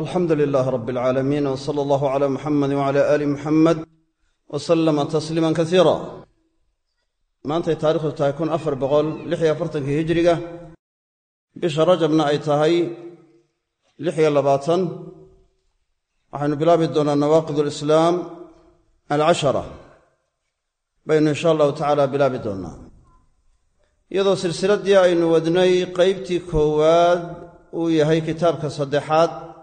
alxamdu lilaah rab alcaalamiin w sala allahu cala muxamedi wcala aali muxamed wa sallama tasliiman kasiira maantay taarikhdu tahay kun afar boqol lix iyo afartankii hijiriga bisha rajabna ay tahay lix iyo labaatan. Waxaynu bilaabi doonaa nawaaqid alislaam alcashara. Baynu insha allahu tacaala bilaabi doonnaa iyadoo silsiladdii aynu wadnay qeybtii koowaad uu yahay kitaabka saddexaad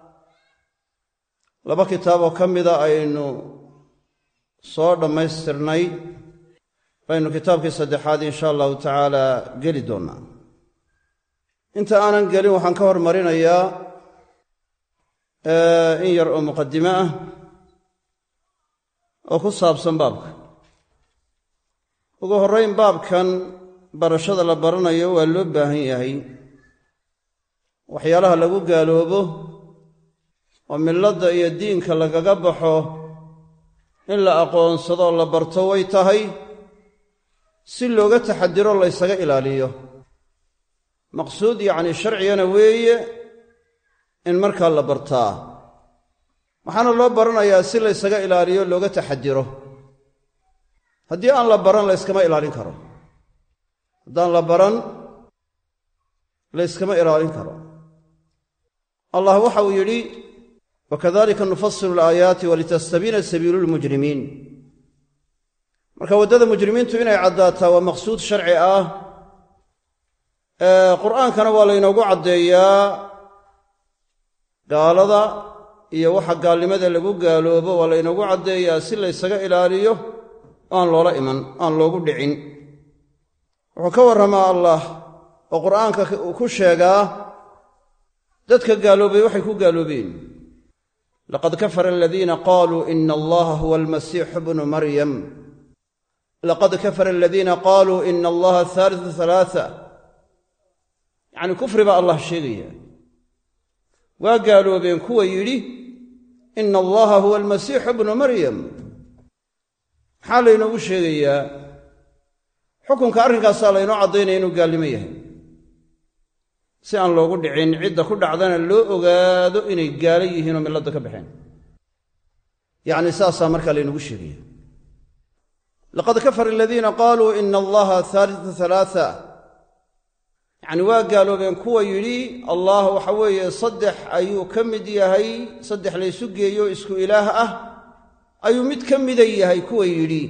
laba kitaab oo ka mida aynu soo dhammaystirnay. Baynu kitaabkii saddexaad insha allahu tacaala geli doonnaa inta aanan gelin waxaan ka hormarinayaa in yar oo muqadime ah oo ku saabsan baabka. Ugu horrayn baabkan barashada la baranayo waa loo baahan yahay. Waxyaalaha lagu gaaloobo oo milladda iyo diinka lagaga baxo in la aqoonsado oo la barto way tahay si looga taxadiro laysaga ilaaliyo. Maqsuud yacni sharcigana weeye in markaa la bartaa. Waxaana loo baranayaa si laysaga ilaaliyo looga taxadiro haddii aan la baran layskama ilaalin karo. Haddaan la baran layskama ilaalin karo. Allah waxa uu yidhi wakadalika nufasilu alaayaati walitastabiina sabiilu lmujrimiin marka waddada mujrimiintu inay caddaataa waa maqsuud sharci ah qur'aankana waa laynoogu caddeeyaa gaalada iyo waxa gaalnimada lagu gaaloobo waa laynoogu caddeeyaa si laysaga ilaaliyo aan loola iman aan loogu dhicin wuxuu ka warramaa allah oo qur'aanka uu ku sheegaa dadka gaaloobay waxay ku gaaloobeen laqad kafara aladiina qaaluu ina allaha huwa almasiixu bnu maryam laqad kafara aladiina qaaluu ina allaha haalisu halaaa yacni kufri baa allah sheegaya waa gaaloobeen kuwa yidhi ina allaha huwa almasiixu bnu maryam maxaa laynoogu sheegayaa xukunka arrinkaasaa laynoo caddaynaya inuu gaalnimo yahay si aan loogu dhicin cidda ku dhacdana loo ogaado inay gaalo yihiin oo milladda ka baxeen. Yacni saasaa markaa laynagu sheegaya. Laqad kafara aladiina qaaluu ina allaha haalisu halaaa yacni waa gaaloobeen kuwa yidhi allah waxa weeye saddex ayuu ka mid yahay saddex laysu geeyo isku ilaah ah ayuu mid ka mida yahay kuwa yidhi.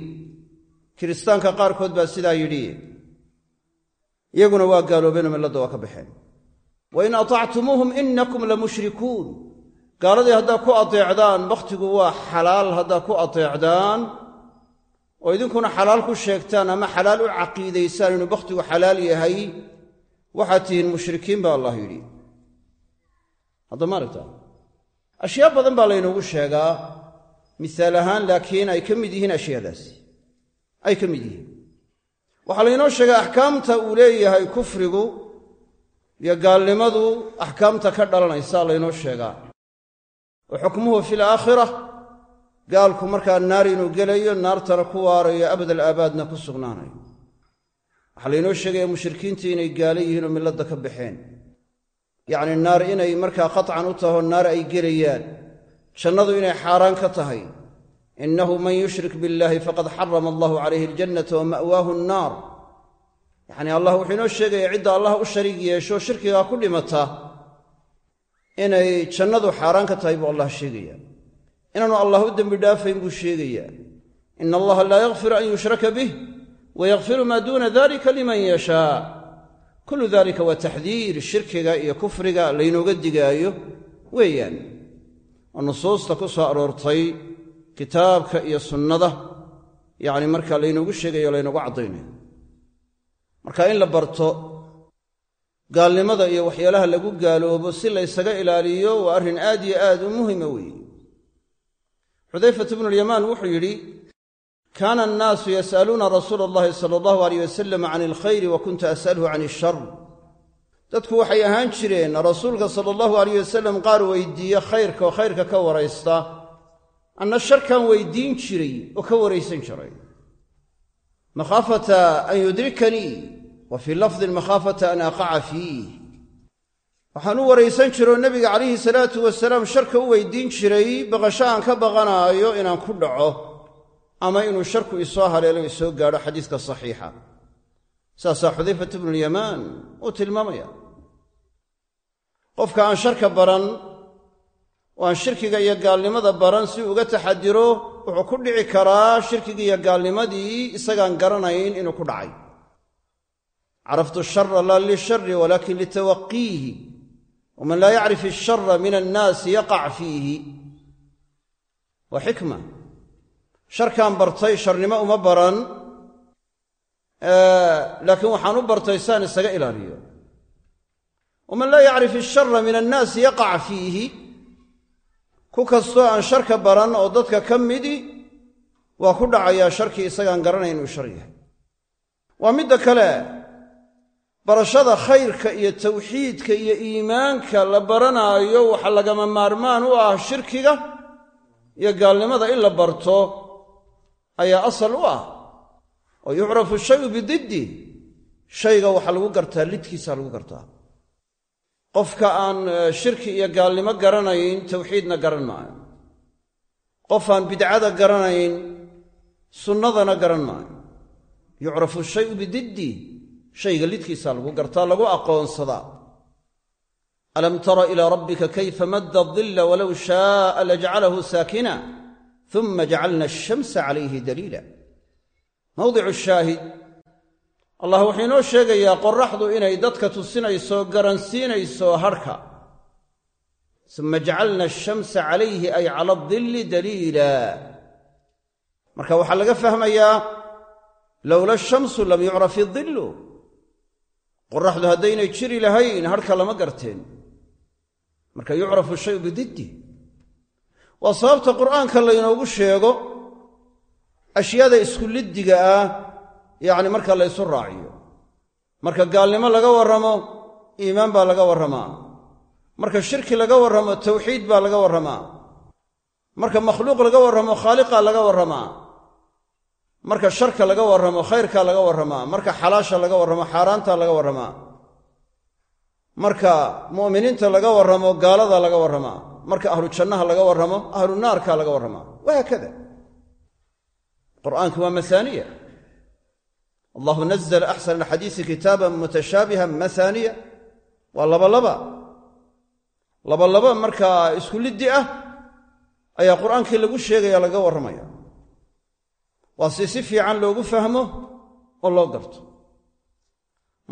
Kiristaanka qaarkood baa sidaa yidhi. Iyaguna waa gaaloobeenoo milladda waa ka baxeen wa in atactumuuhum inakum la mushrikuun gaaladii haddaa ku ateecdaan bakhtigu waa xalaal. Haddaa ku ateecdaan oo idinkuna xalaal ku sheegtaan ama xalaal u caqiidaysaan inuu bakhtigu xalaal yahay waxaad tihiin mushrikiin baa allah yidhi. Haddama aragta ashyaa badan baa laynoogu sheegaa misaal ahaan laakiin ay ka mid yihiin ashyaadaasi ay ka mid yihiin. Waxaa laynoo sheegaa axkaamta uu leeyahay kufrigu iyo gaalnimadu axkaamta ka dhalanaysa laynoo sheegaa. Wa xukmuhu fi alaakhira gaalku markaa naar inuu gelayo naartana ku waarayo abadal aabaadna ku sugnaanayo. Waxaa laynoo sheegaya mushrikiintii inay gaalo yihiin oo milladda ka baxeen. Yacni naar inay markaa qatcan u taho naar ay gelayaan. Jannadu inay xaaraan ka tahay. Innahu man yushrik biاllahi faqad xarama allahu calayhi aljannata wa ma'waahu annaar yacnii allah wuxuu inoo sheegaya cidda allah u shariig yeesho shirkigaa ku dhimata inay jannadu xaaraan ka tahay buu allah sheegaya. Inaanu allah u dembi dhaafayn buu sheegayaa ina allaha laa yakfiru an yushraka bih wayakfiru maa duuna dalika liman yashaa kullu dalika waa taxdiir shirkiga iyo kufriga laynooga digaayo weeyaan. Oo nusuusta ku soo aroortay kitaabka iyo sunnada. Yacni markaa laynoogu sheegayo laynoogu caddaynayo marka in la barto gaalnimada iyo waxyaalaha lagu gaaloobo si laysaga ilaaliyo waa arrin aad iyo aad u muhima weeye xudayfat bnulyamaan wuxuu yidhi kaana annaasu yas'aluuna rasuula allahi sala allahu aleyh wasalam can alkhayri wa kuntu as'alhu can ishar dadku waxay ahaan jireen rasuulka sala allahu aleyh wasalam qaar weydiiye khayrka oo khayrka ka waraysta anna sharkan weydiin jiray oo ka waraysan jiray makhaafata an yudrikanii wa fii lafdin makhaafata an aqaca fiih waxaan u waraysan jiroo nebiga calayhi salaatu wasalaam sharka u weydiin jiray baqasho aan ka baqanaayo inaan ku dhaco ama inuu sharku isoo haleelo isoo gaadho xadiiska saxiixa saasaa xudayfat bnulyamaan uu tilmaamaya qofka aan sharka baran oo aan shirkiga iyo gaalnimada baran si uga taxadiro wuxuu ku dhici karaa shirkigii iyo gaalnimadii isagaan garanayn inuu ku dhacay. Caraftu shara laa lishari walaakin litawaqiihi waman laa yacrif ishara min annaasi yaqac fiihi. Waa xikma. Sharkaan bartay sharnimo uma baran laakiin waxaan u bartay saan isaga ilaaliyo. Waman laa yacrif ishara min annaasi yaqac fiihi ku kastoo aan sharka baran oo dadka ka midi waa ku dhacayaa sharkii isagaan garanayn inuu shar yahay. Waa midda kale barashada khayrka iyo tawxiidka iyo iimaanka la baranaayo waxa lagama maarmaan u ah shirkiga iyo gaalnimada in la barto ayaa asal u ah. Oo yucrafu shayu bididdi shayga waxaa lagu gartaa lidkiisa lagu gartaa qofka aan shirki iyo gaalnimo garanayn tawxiidna garan maayo. Qof aan bidcada garanayn sunnadana garan maayo. Yucrafu shayu bididdi shayga lidkiisaa lagu gartaa lagu aqoonsadaa alam tara ilaa rabbika kayfa madda dilla walow shaaa lajcalahu saakina uma jacalna ashamsa calayhi daliila mawdicu shaahid allah wuxuu inoo sheegayaa qorraxdu inay dadka tusinayso garansiinayso harka. Uma jacalna ashamsa calayhi ay cala adilli daliila. Marka waxaa laga fahmayaa lowla shamsu lam yucraf idillu qorraxdu haddaynay jiri lahayn harka lama garteen. Marka yucrafu shayu bididdi. Waa sababta qur'aanka laynoogu sheego ashyaada isku liddiga ah yacni marka la ysu raaciyo. Marka gaalnimo laga warramo iimaan baa laga warramaa. Marka shirki laga warramo tawxiid baa laga warramaa. Marka makhluuq laga warramo khaaliqaa laga warramaa. Marka sharka laga warramo khayrkaa laga warramaa. Marka xalaasha laga warramo xaaraanta laga warramaa. Marka mu'miniinta laga warramo gaalada laga warramaa. Marka ahlu jannaha laga warramo ahlu naarka laga warramaa. Wahaakada qur'aanku waa mahaaniya allahu nazla axsan alxadiisi kitaaban mutashaabihan mahaaniya waa labalaba labalaba markaa isku liddi ah ayaa qur'aankii lagu sheegaya laga warramaya. Waa si si fiican loogu fahmo oo loo garto.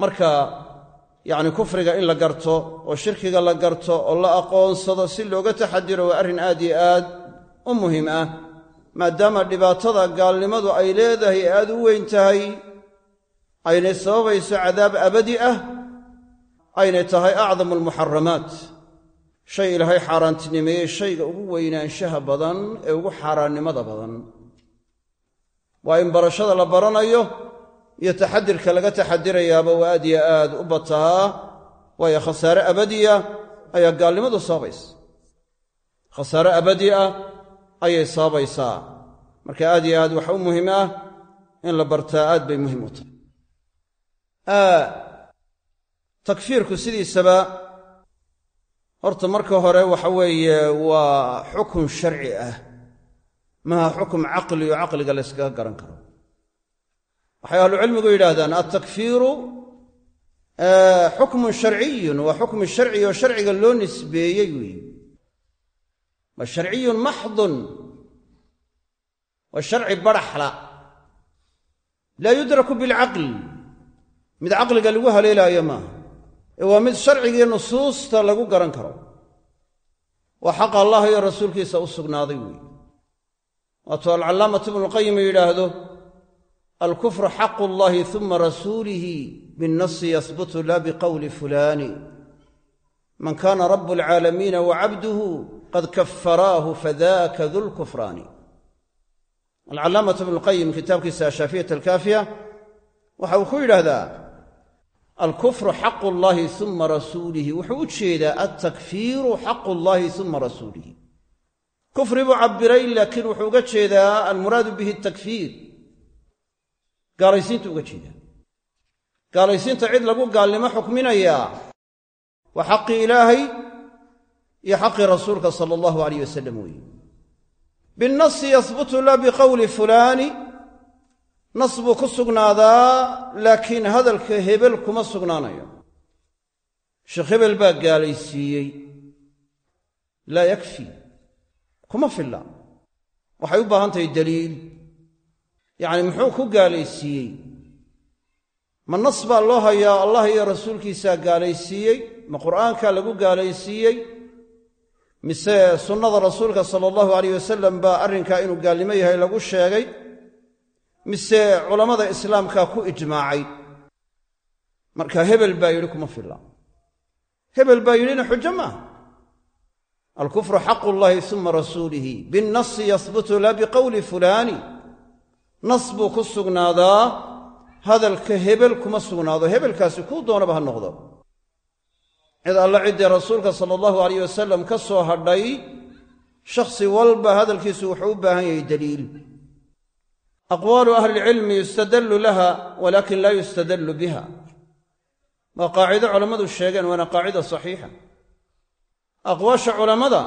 Marka yacni kufriga in la garto oo shirkiga la garto oo la aqoonsado si looga taxadiro waa arrin aad iyo aad u muhiim ah maadaama dhibaatada gaalnimadu ay leedahay ee aad u weyn tahay aynay sababayso cadaab abadi ah aynay tahay acdamu almuxaramaat. Shay ilaahay xaaraantinimeeyey shayga ugu weynaanshaha badan ee ugu xaaraannimada badan. Waa in barashada la baranayo iyo taxadirka laga taxadirayaaba waa aad yo aad u bataa waayo khasaare abadiya ayaa gaalnimadu sababaysa khasaare abadi ah ayay sababaysaa marka aad yo aad waxa u muhiim ah in la bartaa aad bay muhiim u tahay takfiirku sidiisaba horta marka hore waxa weeye waa xukun sharci ah. Maaha xukum caqli oo caqliga la yskaga garan karo. Waxay ahlucilmigu yidhaahdaan altakfiiru xukmun sharciyun. Waa xukmi sharci oo sharciga loo nisbeeyey weeye. Waa sharciyun maxdun. Waa sharci baraxla. Laa yudraku bilcaql mid caqliga lagu haleelaayo maaha ee waa mid sharcigii nusuusta lagu garan karo. Waa xaqa allah iyo rasuulkiisa u sugnaaday weeye waatuu alcallaamatu ibnuulqayim yidhaahdo alkufru xaqu llahi uma rasuulihi binnasi yahbutu la biqowli fulaani man kaana rabu alcaalamiina wacabduhu qad kafaraahu fadaka du lkufraani alcallaamatu ibnuulqayim kitaabkiisa ashaafiyat alkaafiya waxa uu ku yidhaahdaa alkufru xaqu llahi uma rasuulihi wuxuu u jeedaa altakfiiru xaqu llahi uma rasuulihi. Kufri buu cabbiray laakiin wuxuu uga jeedaa almuraadu bihi takfiir gaalaysiintu uga jeedaa. Gaalaysiinta cid lagu gaalnimo xukminayaa waa xaqii ilaahay iyo xaqii rasuulka sala allahu alayh wasalam weeye binnasi yahbutu la biqowli fulaani nas buu ku sugnaadaa laakiin hadalka hebel kuma sugnaanayo. Sheekh hebel baa gaalaysiiyey. Laa yakfi kuma filla. Waxay u baahan tahay daliil. Yacni muxuu ku gaalaysiiyey? Ma nas baa loo hayaa allah iyo rasuulkiisaa gaalaysiiyey? Ma qur'aankaa lagu gaalaysiiyey? Mise sunnada rasuulka sala allahu alayh wasalam baa arrinkaa inuu gaalnimo yahay lagu sheegay mise culammada islaamkaa ku ijmaacay. Marka hebel baa yidhi kuma filla. Hebel baa yidhina xujo maaha alkufru xaqu llahi suma rasuulihi. Binnasi yahbutu la biqowli fulaani. Nas buu ku sugnaadaa hadalka hebel kuma sugnaado. Hebelkaasi kuu doonaba ha noqdo. Cid alla ciddii rasuulka sala allahu alayh wasalam ka soo hadhay shakhsi walba hadalkiisu wuxuu u baahan yahay daliil aqwaalu ahlilcilmi yustadallu laha walakin laa yustadallu biha. Waa qaacido culammadu sheegeen waana qaacida saxiixa. Aqwaasha culammada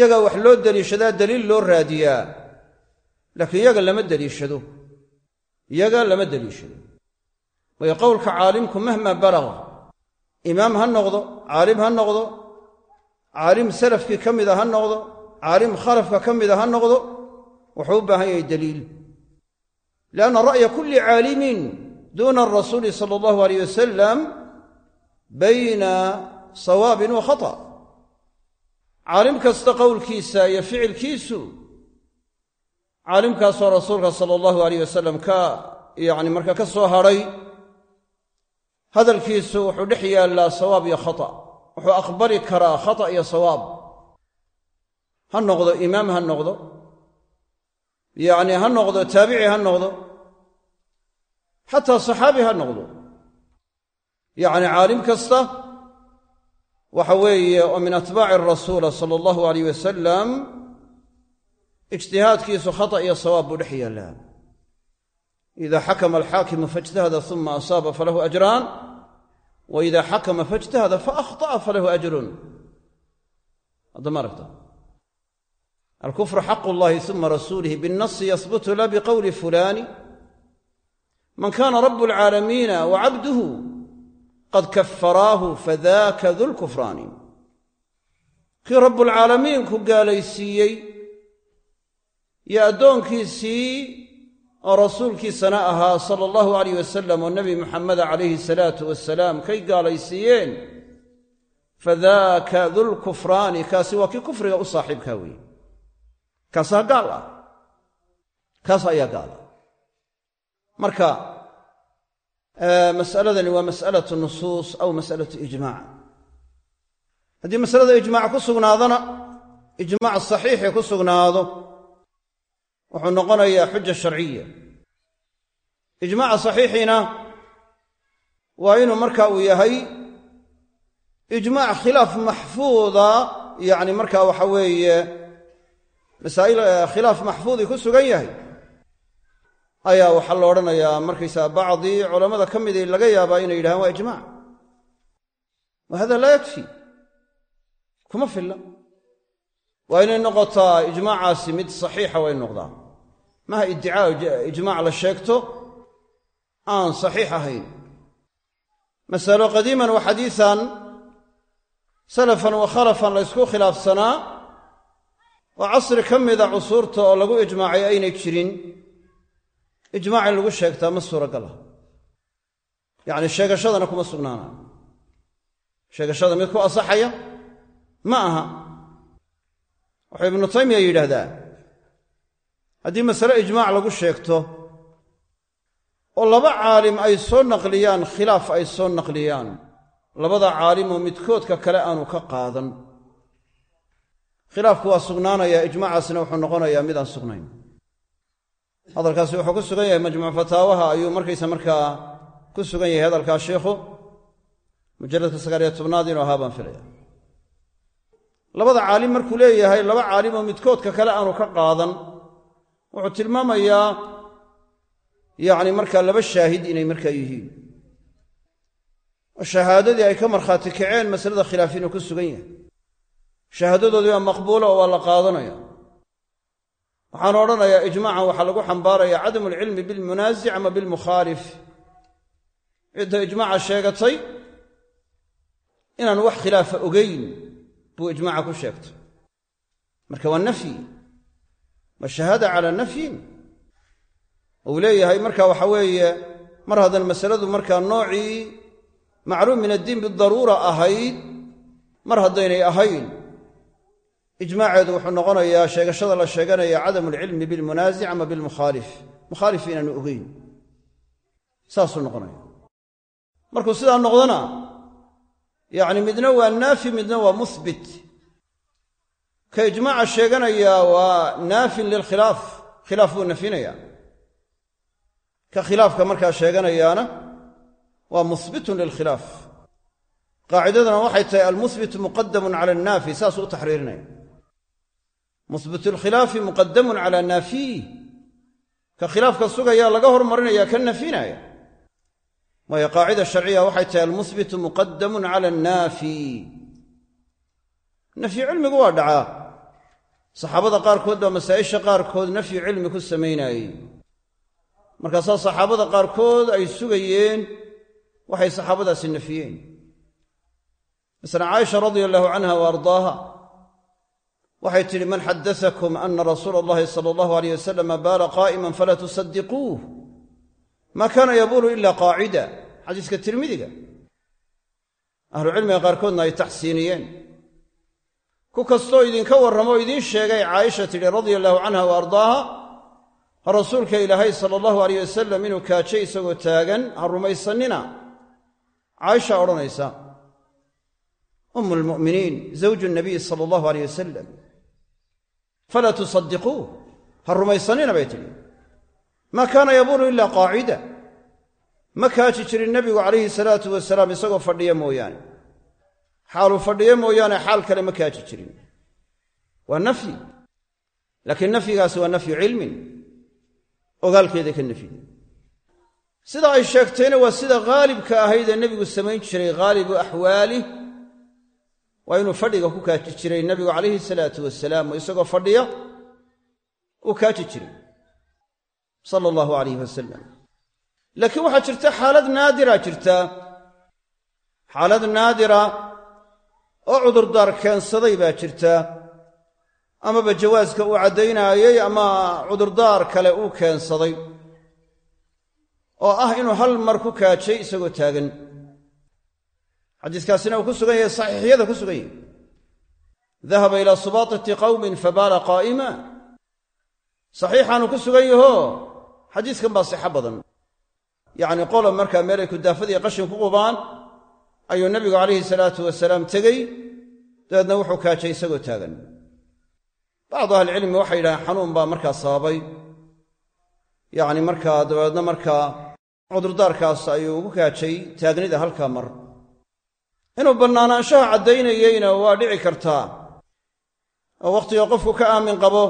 yagaa wax loo deliishadaa daliil loo raadiyaa laakiin yaga lama deliishado. Yaga lama deliishado. Waayo qowlka caalimku mahma balaga imaam ha noqdo caalim ha noqdo caalim salafkii ka mida ha noqdo caalim khalafka ka mida ha noqdo wuxuu u baahan yahay daliil lianna ra'ya kulli caalimin duuna arasuuli sala allahu alayh wasalam bayna sawaabin wa khata caalim kasta qowlkiisa iyo ficilkiisu caalimkaasoo rasuulka sala allahu alayh wasalam ka yacni marka ka soo hadhay hadalkiisu wuxuu dhex yaallaa sawaab iyo khata wuxuu aqbali karaa khata iyo sawaab ha noqdo imaam ha noqdo yacni ha noqdo taabici ha noqdo xataa saxaabi ha noqdo. Yacni caalim kasta waxa weeye oo min atbaaci rasuula sala allahu alayh wasalam ijtihaadkiisu khata iyo sawaab buu dhex yaallaa ida xakama alxaakimu faijtahada uma asaaba falahu ajraan wa ida xakama faijtahada faahطa'a falahu ajrun. Haddama aragta alkufru xaqu llahi uma rasuulihi binnasi yahbutu la biqowli fulani. Man kana rabu alcaalamiina wa cabduhu qad kafaraahu fadaka dulkufraani kii rabbulcaalamiinku gaalaysiiyey iyo addoonkiisii oo rasuulkiisana ahaa sala allahu alayh wasalam oo nebi muxameda calayhi salaatu wasalaam kay gaalaysiiyeen fadaaka dulkufraani kaasi waa kii kufriga u saaxiibkaa weeye kaasaa gaal ah. Kaas ayaa gaal ah. Marka masaladani waa mas'alatu nusuus aw masalatu ijmaac haddii masalada ijmaac ku sugnaadona ijmaac saxiixi ku sugnaado wuxuu noqonayaa xuja sharciya ijmaaca saxiixiina waa inuu marka uu yahay ijmaac khilaaf maxfuuda yacni marka waxa weeye masaa'il khilaaf maxfuudii ku sugan yahay. Ayaa waxaa la odhanayaa markaysaa bacdii culammada ka midii laga yaabaa inay yidhahaan waa ijmaac wa hada laa yakfi kuma filla waa inay noqotaa ijmaacaasi mid saxiixa in noqdaa maha iddicaa ijmaac la sheegto aan saxiix ahayn. Masalo qadiiman wa xadiisan salafan wa khalafan la ysku khilaafsanaa oo casri ka mida cusuurta oo lagu ijmaacay aynay jirin. Ijmaac in lagu sheegtaa ma suuragal ah. Yacni sheegashadana kuma sugnaana. Sheegashada mid ku asaxaya ma aha. Wuxuu ibnu taymiya yidhaahdaa haddii masale ijmaac lagu sheegto oo laba caalim ay soo naqliyaan khilaaf ay soo naqliyaan labada caalimoo midkoodka kale aanu ka qaadan khilaafku waa sugnaanayaa ijmaacaasina wuxuu noqonayaa midaan sugnayn. Hadalkaasi wuxuu ku sugan yahay majmuuc fataawaha ayuu markaysa markaa ku sugan yahay hadalkaa sheikhu mujalladka sagaaliyo tobnaad inuu ahaa baan filaya labada caalim markuu leeyahay laba caalim oo midkoodka kale aanu ka qaadan wuxuu tilmaamayaa yacni markaa laba shaahid inay markaa yihiin. Oo shahaadadii ay ka markhaati kaceen masalada khilaaf inuu ku sugan yahay shahaadadoodii waa maqbuula oo waa la qaadanaya. Waxaan odhanayaa ijmaacan waxaa lagu xambaaraya cadamu alcilmi bilmunaasic ama bilmukhaalif cidda ijmaaca sheegatay inaan wax khilaafa ogeyn buu ijmaaca ku sheegtay. Marka waa nafyi ma shahaada calaa nafyin? Uu leeyahay marka waxa weeye mar haddan masaladu markaa noocii macluum min addiin bidaruura ahayd mar haddaynay ahayn ijmaaceedu wuxuu noqonayaa sheegashada la sheeganaya cadamu alcilmi bilmunaasic ama bilmukhaalif mukhaalif inaanu ogeyn. Saasuu noqonaya markuu sidaa noqdona yacni midna waa naafi midna waa muhbit ka ijmaaca sheeganayaa waa naafin lilkhilaaf khilaaf. Buu nafinayaa ka khilaafka markaa sheeganayaana waa muhbitun lilkhilaaf qaacidadana waxay tahay almuhbitu muqadamun cala annaafi saasuu u taxriirinaya muhbitu lkhilaafi muqadamun cala naafiih ka khilaafka sugaya laga hormarinaya ka nafinaya waayo qaacida sharciya waxay tahay almuhbitu muqadamun cala annaafi nafyi cilmigu waa dhacaa. Saxaabada qaarkood baa masaa'isha qaarkood nafyi cilmi ku samaynaayey markaasaa saxaabada qaarkood ay sugayeen waxay saxaabadaasi nafiyeen masala caaisha radia allahu canha wa ardaaha waxay tidhi man xadaakum ana rasuula allahi sala allahu alayh wasalam baala qaa'iman falaa tusadiquuh ma kaana yabuulu ila qaacida. Xadiiska tirmidiga. Ahlucilmiga qaarkoodna ay taxsiiniyeen. Ku kastoo idinka warramo idiin sheegay caaisha tidhi radia allahu canha wa ardaaha rasuulka ilaahay sala allahu alayh wasalam inuu kaajay isagoo taagan ha rumaysannina. Caaisha odhanaysa umu lmu'miniin zawju nabiy sala allahu alayh wasalam falaa tusadiquuh ha rumaysanina bay tidhi maa kaana yabuulu ila qaacida ma kaaji jirin nebigu calayhi salaatu wasalaam isagoo fadhiya mooyaane xaaluu fadhiyo mooyaane xaal kale ma kaaji jirin waa nafyi laakiin nafyigaasi waa nafyu cilmin ogaalkeeda ka nafyide sida ay sheegtayna waa sida haalibka ahayd ee nebigu samayn jiray haalibu axwaalih waa inuu fadhiga ku kaaji jiray nebigu calayhi salaatu wasalaam oo isagoo fadhiya uu kaaji jiray sala allahu alayh wasalam laakiin waxaa jirta xaalad naadira jirta xaalad naadira oo cudurdaar keensaday baa jirta amaba jawaaska uu caddaynaayey ama cudurdaar kale uu keensaday oo ah inuu hal mar ku kaajay isagoo taagan xadiiskaasina uu ku sugan yahay saxiixyada ku sugan yahay. Dahaba ilaa subaatati qawmin fabaala qaa'ima. Saxiixaanu ku sugan yaho xadiiskan baa sixo badan. Yacni qola markaa meelay kudaafadiiyo qashin ku qubaan ayuu nebigu calayhi salaatu wasalaam tegey dabeedna wuxuu kaajay isagoo taagan. Bacdu ahlicilmi waxay yidhahdeen xanuun baa markaa sababay. Yacni markaa dabeedna markaa cudurdaarkaas ayuu ugu kaajay taagnida halkaa mar inuu bannaanaanshaha caddaynayeyna waa dhici kartaa. Oo wakhtiga qofku ka aamin qabo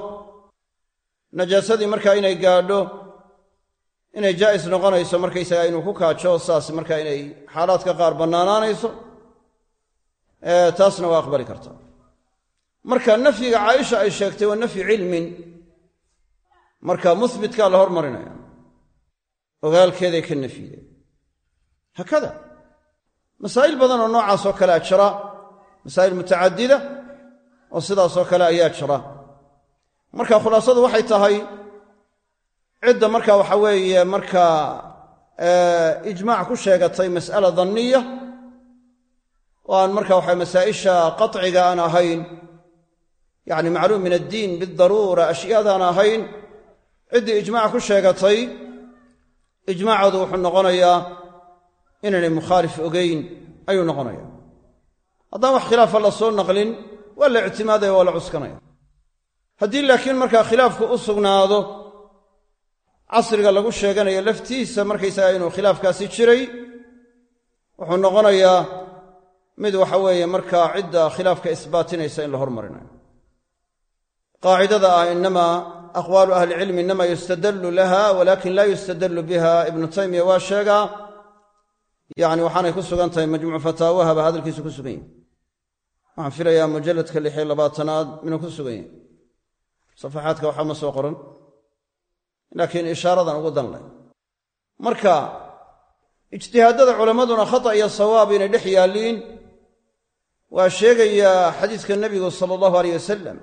najaasadii markaa inay gaadho inay jaa'is noqonayso markaysagaa inuu ku kaajo saas markaa inay xaalaadka qaar bannaanaanayso taasna waa aqbali kartaa marka nafyiga caaisha ay sheegtay waa nafyu cilmin marka muhbitkaa la hormarinaya ogaalkeeday ka nafyideen haakada masaa'il badan oo noocaasoo kalea jira masaa'il mutacadida oo sidaasoo kale ayaa jira. Marka khulaasadu waxay tahay cidda marka waxa weeye markaa ijmaac ku sheegatay mas'ala danniya oo aan marka waxa masaa'isha qaciga aan ahayn yacni macluum min addiin bidaruura ashyaadaan ahayn ciddii ijmaac ku sheegatay ijmaacoodu wuxuu noqonayaa inaynay mukhaalif ogeyn ayuu noqonaya. Haddaan wax khilaafa la soo naqlin waa la ictimaadaya waa la cuskanaya. Haddii laakiin markaa khilaafku u sugnaado casriga lagu sheeganayo laftiisa markaysaga inuu khilaafkaasi jiray wuxuu noqonayaa mid waxa weeye markaa cidda khilaafka isbaatinaysa in la hormarinayo. Qaacidada ah inamaa aqwaalu ahlicilmi inama yustadallu laha walakin laa yustadallu biha. Ibnu taymiya waa sheegaa yacni waxaanay ku sugan tahay majmuuc fataawahaba hadalkiisu ku sugan yahy waxaan filayaa mujalladka lix iyo labaatanaad minuu ku sugan yahy safaxaadka waxaa ma soo qoran. Laakiin ishaaradan ugu danlay. Marka ijtihaadada culammaduna khata iyo sawaab inay dhex yaalliin waa sheegayaa xadiiska nebigu sala allahu aleyh wasalam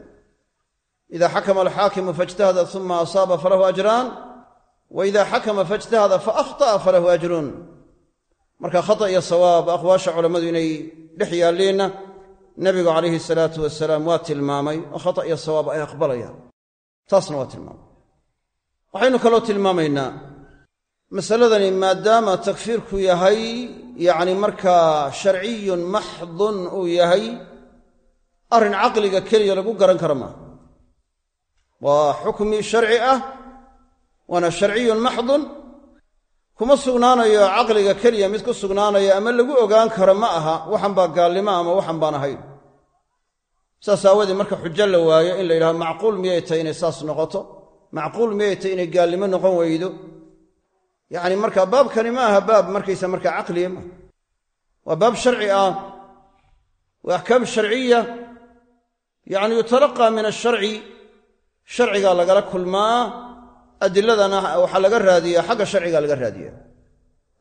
ida xakama alxaakimu faijtahada uma asaaba falahu ajraan wa ida xakama faijtahada faahطa'a falahu ajrun marka khata iyo sawaab aqwaasha culammadu inay dhex yaalliinna nebigu calayhi salaatu wasalaam waa tilmaamay oo khata iyo sawaab ay aqbalayaan. Taasna waa tilmaamay. Waxaynu kaloo tilmaamaynaa masaladani maadaama takfiirku yahay yacni markaa sharciyun maxdun uu yahay arrin caqliga keliya lagu garan kara maaha. Waa xukmi sharci ah waana sharciyun maxdun kuma sugnaanayo caqliga keliya mid ku sugnaanaya ama lagu ogaan karo ma aha waxan baa gaalnimo ama waxan baan ahayn. Saas aawadee marka xujo la waayo in la yidhahdo macquul miyay tahay inay saas noqoto? Macquul miyay tahay inay gaalnimo noqon weydo yacni marka baabkani ma aha baab markaysa markaa caqliya maaha waa baab sharci ah waa axkaam sharciya. Yacni yutalaqaa min asharci sharcigaa lagala kulmaa adiladana waxaa laga raadiyaa xagga sharcigaa laga raadiyaa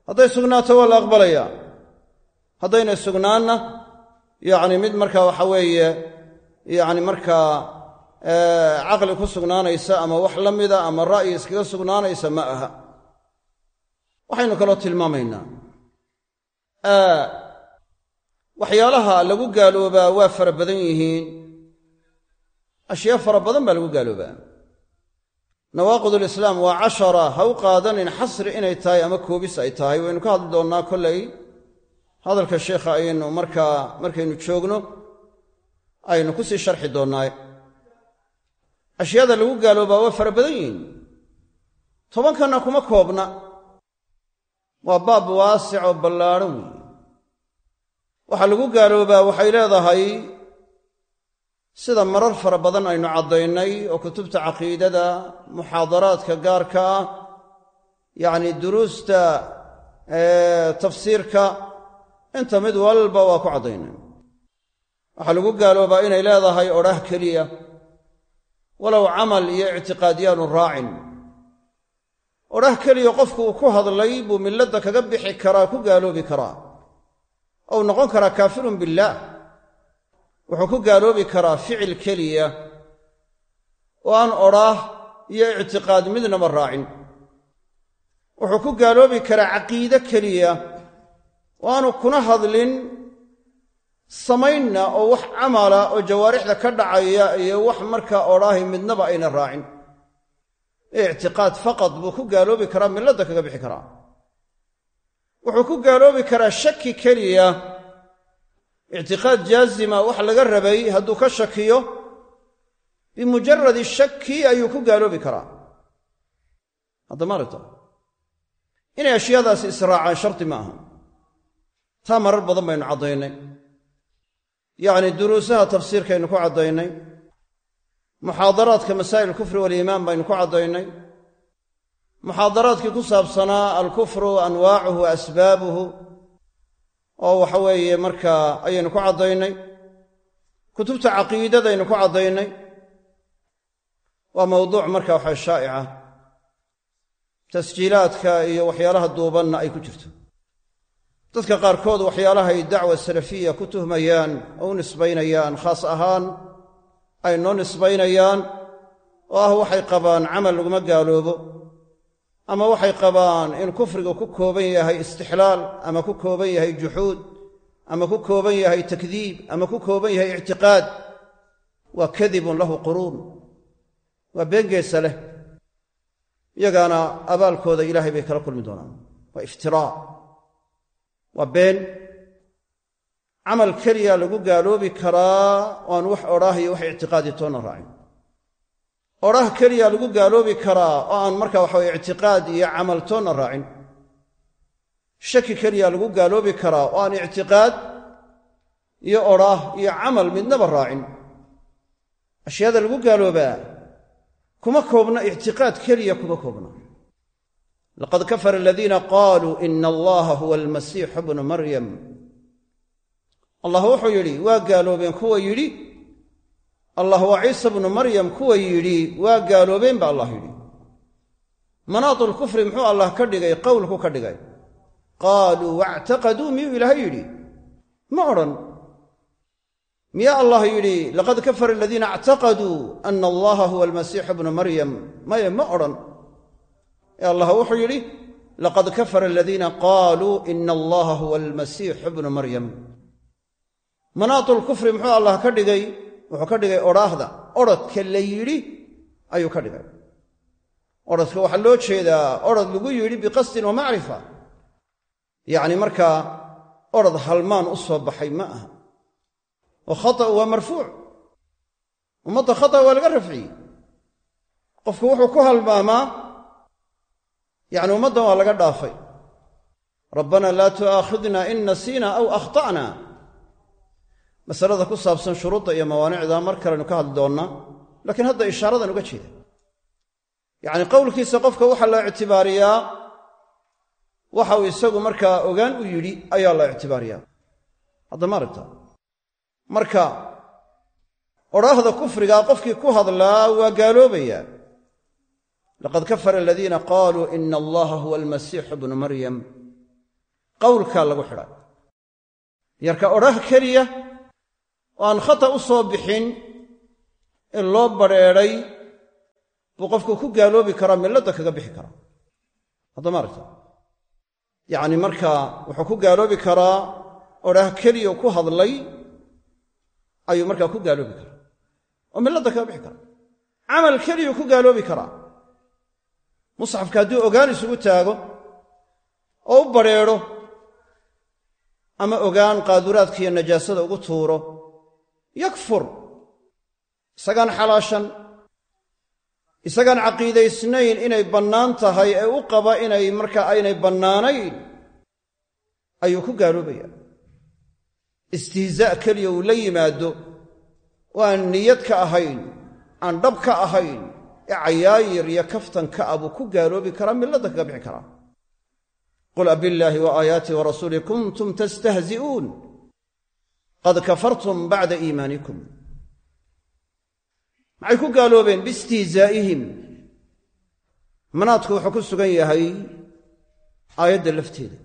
hadday sugnaato waa la aqbalayaa haddaynay sugnaanna yacni mid marka waxa weeye yacni markaa caqli ku sugnaanaysa ama wax la mida ama ra'yi iskaga sugnaanaysa ma aha. Waxaynu kaloo tilmaamaynaa. Waxyaalaha lagu gaaloobaa waa fara badan yihiin. Ashyaa fara badan baa lagu gaaloobaa nawaaqid ulislaam waa cashara ha u qaadanin xasri inay tahay ama koobis ay tahay. Waynu ka hadli doonnaa kollay. Hadalka sheikha ayaynu markaa markaynu joogno aynu ku sii sharxi doonnaaye ashyaada lagu gaaloobaa waa fara badan yihiin. Tobankanna kuma koobna. Waa baab waasic oo ballaadhan weeye waxaa lagu gaaloobaa waxay leedahay sida marar fara badan aynu caddaynay oo kutubta caqiidada muxaadaraadka gaarka ah yacni duruusta tafsiirka inta mid walba waa ku caddaynay. Waxaa lagu gaaloobaa inay leedahay odhah keliya walow camal iyo ictiqaadyaanu raacin. Odhah keliya qofku uu ku hadlay buu milladda kaga bixi karaa ku gaaloobi karaa. Ou noqon karaa kaafirun billaah wuxuu ku gaaloobi karaa ficil keliya oo aan odhaah iyo ictiqaad midnaba raacin. Wuxuu ku gaaloobi karaa caqiide keliya oo aanu kuna hadlin samaynna oo wax camala oo jawaarixda ka dhacaya iyo wax markaa odhaahi midnaba ayna raacin. Ictiqaad faqad buu ku gaaloobi karaa milladda kaga bixi karaa. Wuxuu ku gaaloobi karaa shaki keliya ictiqaad jaazima wax laga rabay hadduu ka shakiyo bimujaradi shaki ayuu ku gaaloobi karaa haddamaaragta inay ashyaadaasi israacaan shardi ma aha taa marar badan baynu caddaynay yacni duruusaha tafsiirkaynu ku caddaynay muxaadaraadka masaa'il kufri waliimaan baynu ku caddaynay muxaadaraadkii ku saabsanaa alkufru anwaacuhu wa asbaabuhu oo waxa weeye markaa ayaynu ku caddaynay kutubta caqiidadaynu ku caddaynay waa mawduuc marka waxa shaa'ica. Tasjiilaadka iyo waxyaalaha duubanna ay ku jirto. Dadka qaarkood waxyaalahay dacwa salafiya ku tuhmayaan oo u nisbaynayaan khaas ahaan ay noo nisbaynayaan oo ah waxay qabaan camal laguma gaaloobo ama waxay qabaan in kufriga ku kooban yahay istixlaal ama ku kooban yahay juxuud ama ku kooban yahay takdiib ama ku kooban yahay ictiqaad. Waa kadibun lahu quruun. Waa beengeesa leh. Iyagaana abaalkooda ilaahay bay kala kulmi doonaan. Waa iftiraa waa been. Camal keliya lagu gaaloobi karaa oo aan wax odhaah iyo wax ictiqaadi toonna raacin odhah keliya lagu gaaloobi karaa oo aan marka waxaweye ictiqaad iyo camal toonna raacin. Shaki keliya lagu gaaloobi karaa oo aan ictiqaad iyo odhaah iyo camal midnaba raacin. Ashyaada lagu gaaloobaa kuma koobna ictiqaad keliya kuma koobna. Laqad kafara aladiina qaaluu ina allaha huwa almasiixu bnu maryam. Allah wuxuu yidhi waa gaaloobeen kuwa yidhi allah waa ciisa bnu maryam kuwa yidhi waa gaaloobeen ba allah yidhi. Manaatu lkufri muxuu allah ka dhigay qowlku ka dhigay. Qaaluu wactaqaduu miyuu ilaahay yidhi. Ma odhan. Miyaa allah yidhi laqad kafara aladiina ictaqaduu ana allaha huwa almasiixu bnu maryam. Maye ma odhan. Ee allah wuxuu yidhi laqad kafara aladiina qaaluu ina allaha huwa almasiixu bnu maryam. Manaatu lkufri muxuu allah ka dhigay wuxuu ka dhigay odhaahda odrhodka la yidhi ayuu ka dhigay. Odrhodka waxaa loo jeedaa odrhod lagu yidhi biqasdin wa macrifa. Yacni markaa odrhod halmaan u soo baxay ma aha. Oo khata'u waa marfuuc. Ummadda khata' waa laga rafciyey. Qofku wuxuu ku halmaamaa yacni ummaddan waa laga dhaafay. Rabbana laa tu'aakhidna in nasiina aw akhta'na masalada ku saabsan shuruudda iyo mawaanicda mar kalenu ka hadli doonnaa laakiin hadda ishaaradan uga jeeda. Yacni qowlkiisa qofka waxaa la ictibaariyaa waxa uu isagu markaa ogaan u yidhi ayaa la ictibaariyaa. Hadda ma aragta marka odhaahda kufrigaa qofkii ku hadlaa waa gaaloobayaa. Laqad kafara aladiina qaaluu ina allaha huwa almasiixu bnu maryam. Qowlkaa lagu xidhay yarka odhah keliya oo aan khata u soo bixin in loo badrheedhay buu qofku ku gaaloobi karaa milladda kaga bixi karaa. Haddama aragta. Yacni markaa wuxuu ku gaaloobi karaa odhah keliya ku hadlay ayuu markaa ku gaaloobi karaa. Oo milladda kaga bixi karaa. Camal keliyuu ku gaaloobi karaa. Musxafka hadduu ogaan isugu taago oo u badrheedho ama ogaan qaaduraadkiiyo najaasada ugu tuuro yakfur. Isagaan xalaashan isagaan caqiidaysnayn inay bannaan tahay ee u qaba inay markaa aynay bannaanayn ayuu ku gaaloobaya istihzaa keliya uu la yimaado oo niyad ka ahayn aan dhab ka ahayn ee cayaayir iyo kaftan ka ah buu ku gaaloobi karaa milladda kaga bixi karaa. Qul abillaahi wa aayaatii wa rasuulih kuntum tastahzi'uun qad kafartum bacda iimaanikum maxay ku gaaloobeen? biistihzaa'ihim manaadku wuxuu ku sugan yahay aayadda lafteeda.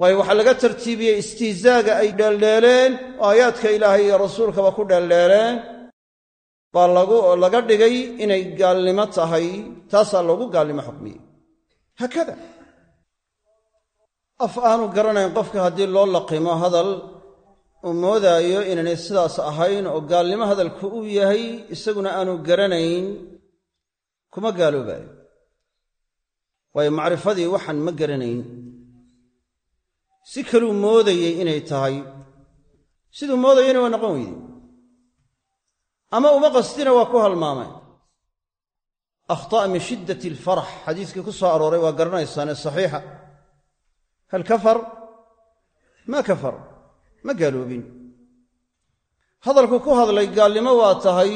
Waayo waxaa laga tartiibiyey istihzaaga ay dheeldheeleen oo aayaadka ilaahay iyo rasuulkaba ku dheeldheeleen baa laga dhigay inay gaalnimo tahay taasaa loogu gaalnimo xukmiyey. Haakada af aanu garanayn qofka haddii loo laqimo hadal uu moodaayo inaynay sidaas ahayn oo gaalnimo hadalku uu yahay isaguna aanu garanayn kuma gaaloobaayo waayo macrifadii waxaan ma garanayn. Si kaluu moodayey inay tahay siduu moodayeyna waa noqon weyday ama uma qasdina waa ku halmaamay. Akhta'a min shiddati alfarax xadiiskii ku soo arooray waa garanaysaane saxiixa. Hal kafar? Maa kafar ma gaaloobin? Hadalku ku hadlay gaalnimo waa tahay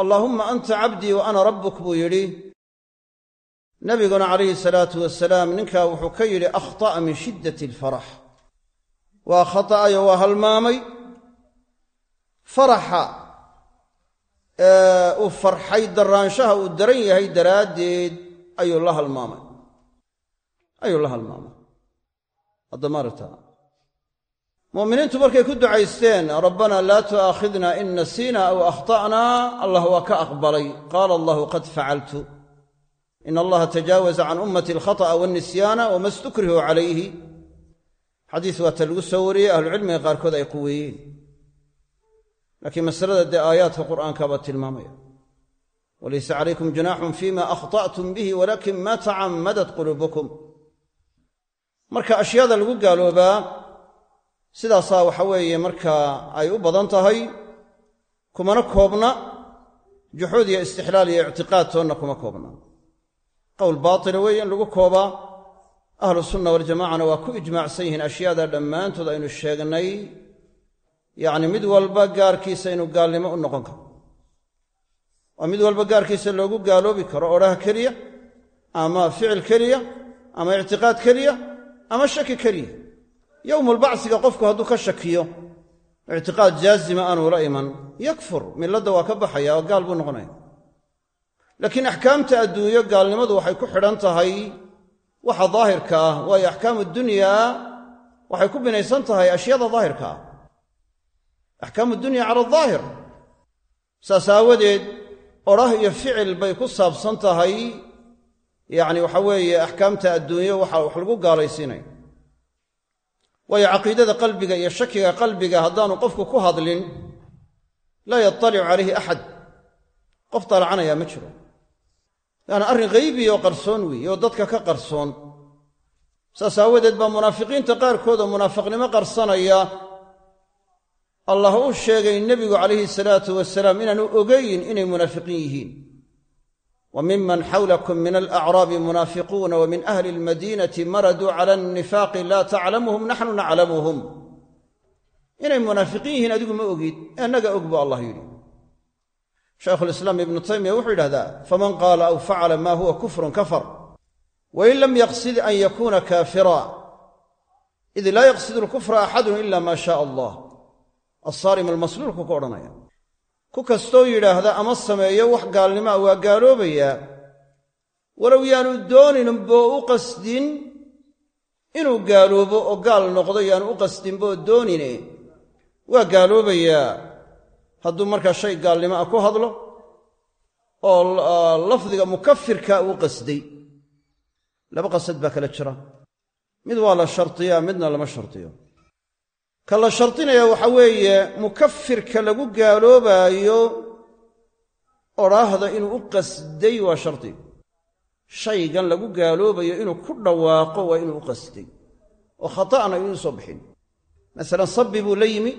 allaahumma anta cabdii wa ana rabbuk buu yidhi. Nabiguna calayhi salaatu wasalaam ninkaa wuxuu ka yidhi akhta'a min shiddati alfarax waa khata'ayo waa halmaamay. Faraxa uu farxay daraanshaha uu daran yahay daraaddeed ayuu la halmaamay. Ayuu la halmaamay. Hadda maaragta mu'miniintu markay ku ducaysteen rabbanaa laa tu'aakhidna in nasiina aw akhta'naa allah waa ka aqbalay. Qaala allahu qad facaltu in allaha tajaawaza can ummati alkhata'a walnisyaana wama stukrihuu calayhi xadiis waata lagu soo wariyey ahlucilmiga qaarkood ay quweeyeen laakiin masalada dee aayaadka qur'aankaabaa tilmaamaya. Walaysa calaykum junaaxun fima akhta'tum bihi walakin ma tacammadat quluubukum marka ashyaada lagu gaaloobaa sidaasaa waxa weeye markaa ay u badan tahay kumana koobna juxuud iyo istixlaal iyo ictiqaad toonna kuma koobna. Qowl baatila weeye in lagu koobaa ahlu sunna waljamacana waa ku ijmaacsan yihiin ashyaada dhammaantood aynu sheegnay yacni mid walba gaarkiisa inuu gaalnimo u noqon karo. Waa mid walba gaarkiisa loogu gaaloobi karo odhaha keliya ama ficil keliya ama ictiqaad keliya ama shaki keliya yowmulbacsiga qofku hadduu ka shakiyo ictiqaad jaazima aanu la iman. Yakfur milladda waa ka baxaya oo gaal buu noqonaya. Laakiin axkaamta adduunyo gaalnimadu waxay ku xidhan tahay waxa daahirka ah waayo axkaamu dunyaa waxay ku binaysan tahay ashyaada daahirka ah. Axkaamu dunya cala adaahir saas aawadeed odhah iyo ficil bay ku saabsan tahay yacni waxa axkaamta adduunyo waxa wax lagu gaalaysiinaya waayo caqiidada qalbiga iyo shakiga qalbiga haddaanu qofku ku hadlin laa yatalicu calayhi axad. Qof dalacanaya ma jiro. Yaani arrin haybi oo qarsoon weeye oo dadka ka qarsoon. Saas aawadeed baa munaafiqiinta qaarkood oo munaafiqnimo qarsanaya allah uu sheegay nebigu calayhi salaatu wasalaam inaanu ogayn inay munaafiqiin yihiin wa miman xawlakum min alacraabi munaafiquuna wa min ahli almadiinati maraduu cala annifaaqi laa taclamuhum naxnu naclamuhum inay munaafiqiin yihiin adigu ma ogid annaga og buu allah yidhi shaykhulislaam ibnu taymiya wuxuu yidhahdaa faman qaala aw facala maa huwa kufrun kafar wain lam yaqsid an yakuuna kaafira id laa yaqsidu lkufra axadun ila maa shaaa allah assaarim almasluulku ka odhanaya ku kastoo yidhaahda ama sameeyo wax gaalnimo ah waa gaaloobayaa walow yaanu dooninboo u qasdin inuu gaaloobo oo gaal noqdo yaanu u qasdinboo doonine waa gaaloobayaa hadduu markaa shay gaalnimo ah ku hadlo oo lafdiga mukafirka uu qasday laba qasad baa kala jira. Mid waa la shardiyaa midna lama shardiyo ka la shardinaya waxa weeye mukafirka lagu gaaloobaayo odhaahda inuu u qasday waa shardi. Shaygan lagu gaaloobayo inuu ku dhawaaqo waa inuu u qasday. Oo khata'na inuu soo bixin. Masalan sabbi buu la yimi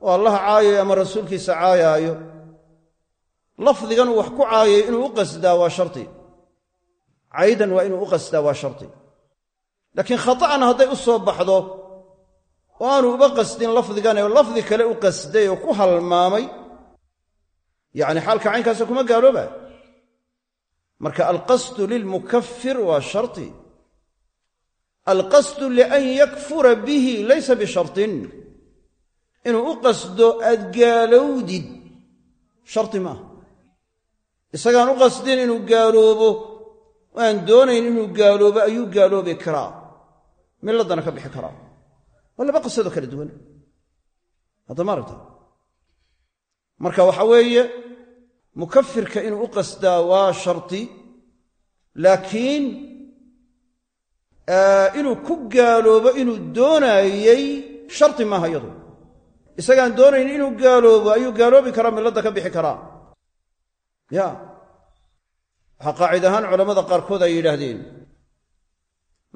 oo allaha caayayo ama rasuulkiisa caayaayo. Lafdigan wax ku caayayo inuu u qasdaa waa shardi. Caydan waa inuu u qasdaa waa shardi. Laakiin khata'na hadday u soo baxdo oo aanu uba qasdin lafdigan oo lafdi kale u qasday oo ku halmaamay. Yacni xaalka caynkaasa kuma gaalooba marka alqasdu lilmukafir waa shardi alqasdu lian yakfura bihi laysa bishartin. Inuu u qasdo aad gaalowdid. Shardi maaha isagaan u qasdin inuu gaaloobo aan doonayn inuu gaaloobo ayuu gaaloobi karaa. Milladdana ka bixi karaa waa laba qasadoo kala duwan. Hadda ma aragta marka waxa weeye mukafirka inuu u qasdaa waa shardi laakiin inuu ku gaaloobo inuu doonaayey shardi maaha iyadu. Isagaan doonayn inuu gaaloobo ayuu gaaloobi karaa milladda ka bixi karaa. Ya waxaa qaacid ahaan culammada qaarkood ay yidhaahdeen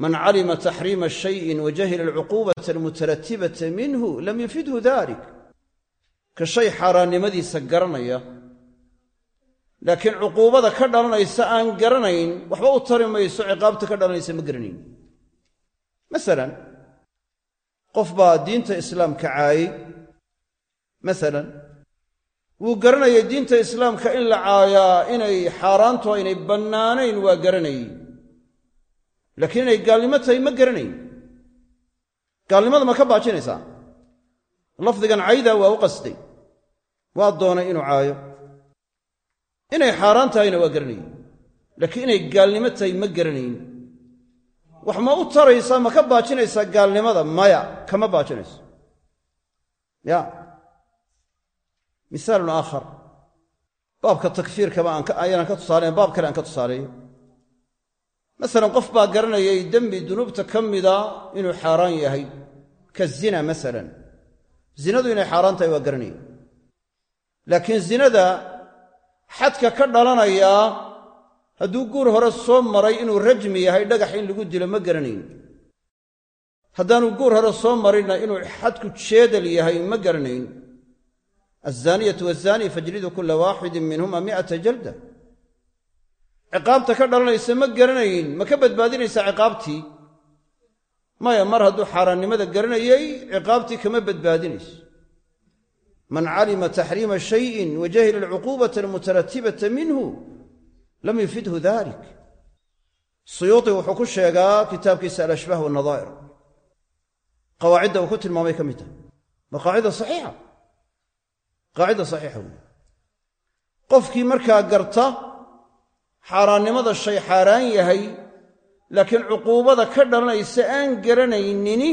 man calima taxriima shayin wa jahila alcuquubata almutaratibata minhu lam yufidhu dalik ka shay xaaraannimadiisa garanaya. Laakiin cuquubada ka dhalanaysa aan garanayn waxba u tari mayso ciqaabta ka dhalanaysa ma garanayn. Masalan qof baa diinta islaamka caayey masalan wuu garanayay diinta islaamka in la caayaa inay xaaraanto aynay bannaanayn waa garanayey laakiin inay gaalnimo tahay ma garanayn. Gaalnimada ma ka baajinaysaa lafdigan cayda waa u qasday waa doonay inuu caayo. Inay xaaraan tahayna waa garanayey laakiin inay gaalnimo tahay ma garanayn. Wax ma u taraysaa ma ka baajinaysaa gaalnimada maya kama baajinayso. Ya. Misaalun aakhar. Baabka takfiirkaba ayaanaan ka tusaalayn baab kale aan ka tusaaleeyo masalan qof baa garanayay dembi dunuubta ka mida inuu xaaraan yahay. Ka zina masalan. Zinadu inay xaaraan tahay waa garanaya. Laakiin zinada xadka ka dhalanayaa hadduu guur hore soo maray inuu rajmi yahay dhagax in lagu dilo ma garanayn. Haddaanu guur hore soo marinna inuu xadku jeedal yahay ma garanayn. Alzaaniyatu wazaani fajlidu kula waaxidin minhuma mi'ata jalda ciqaabta ka dhalanaysa ma garanayn ma ka badbaadinaysaa ciqaabtii. Maya mar hadduu xaaraannimada garanayay ciqaabtii kama badbaadinayso. Man calima taxriima shayin wa jahila alcuquubata almutaratibata minhu lam yufidhu dalik suyuuti wuxuu ku sheegaa kitaabkiisa alashbaah wanadaa'ir qawaacidda uu ku tilmaamay ka mid tahay waa qaacida saxiixa? Qaacida saxiixa qofkii markaa garta xaaraannimada shay xaaraan yahay laakiin cuquubada ka dhalanaysa aan garanaynini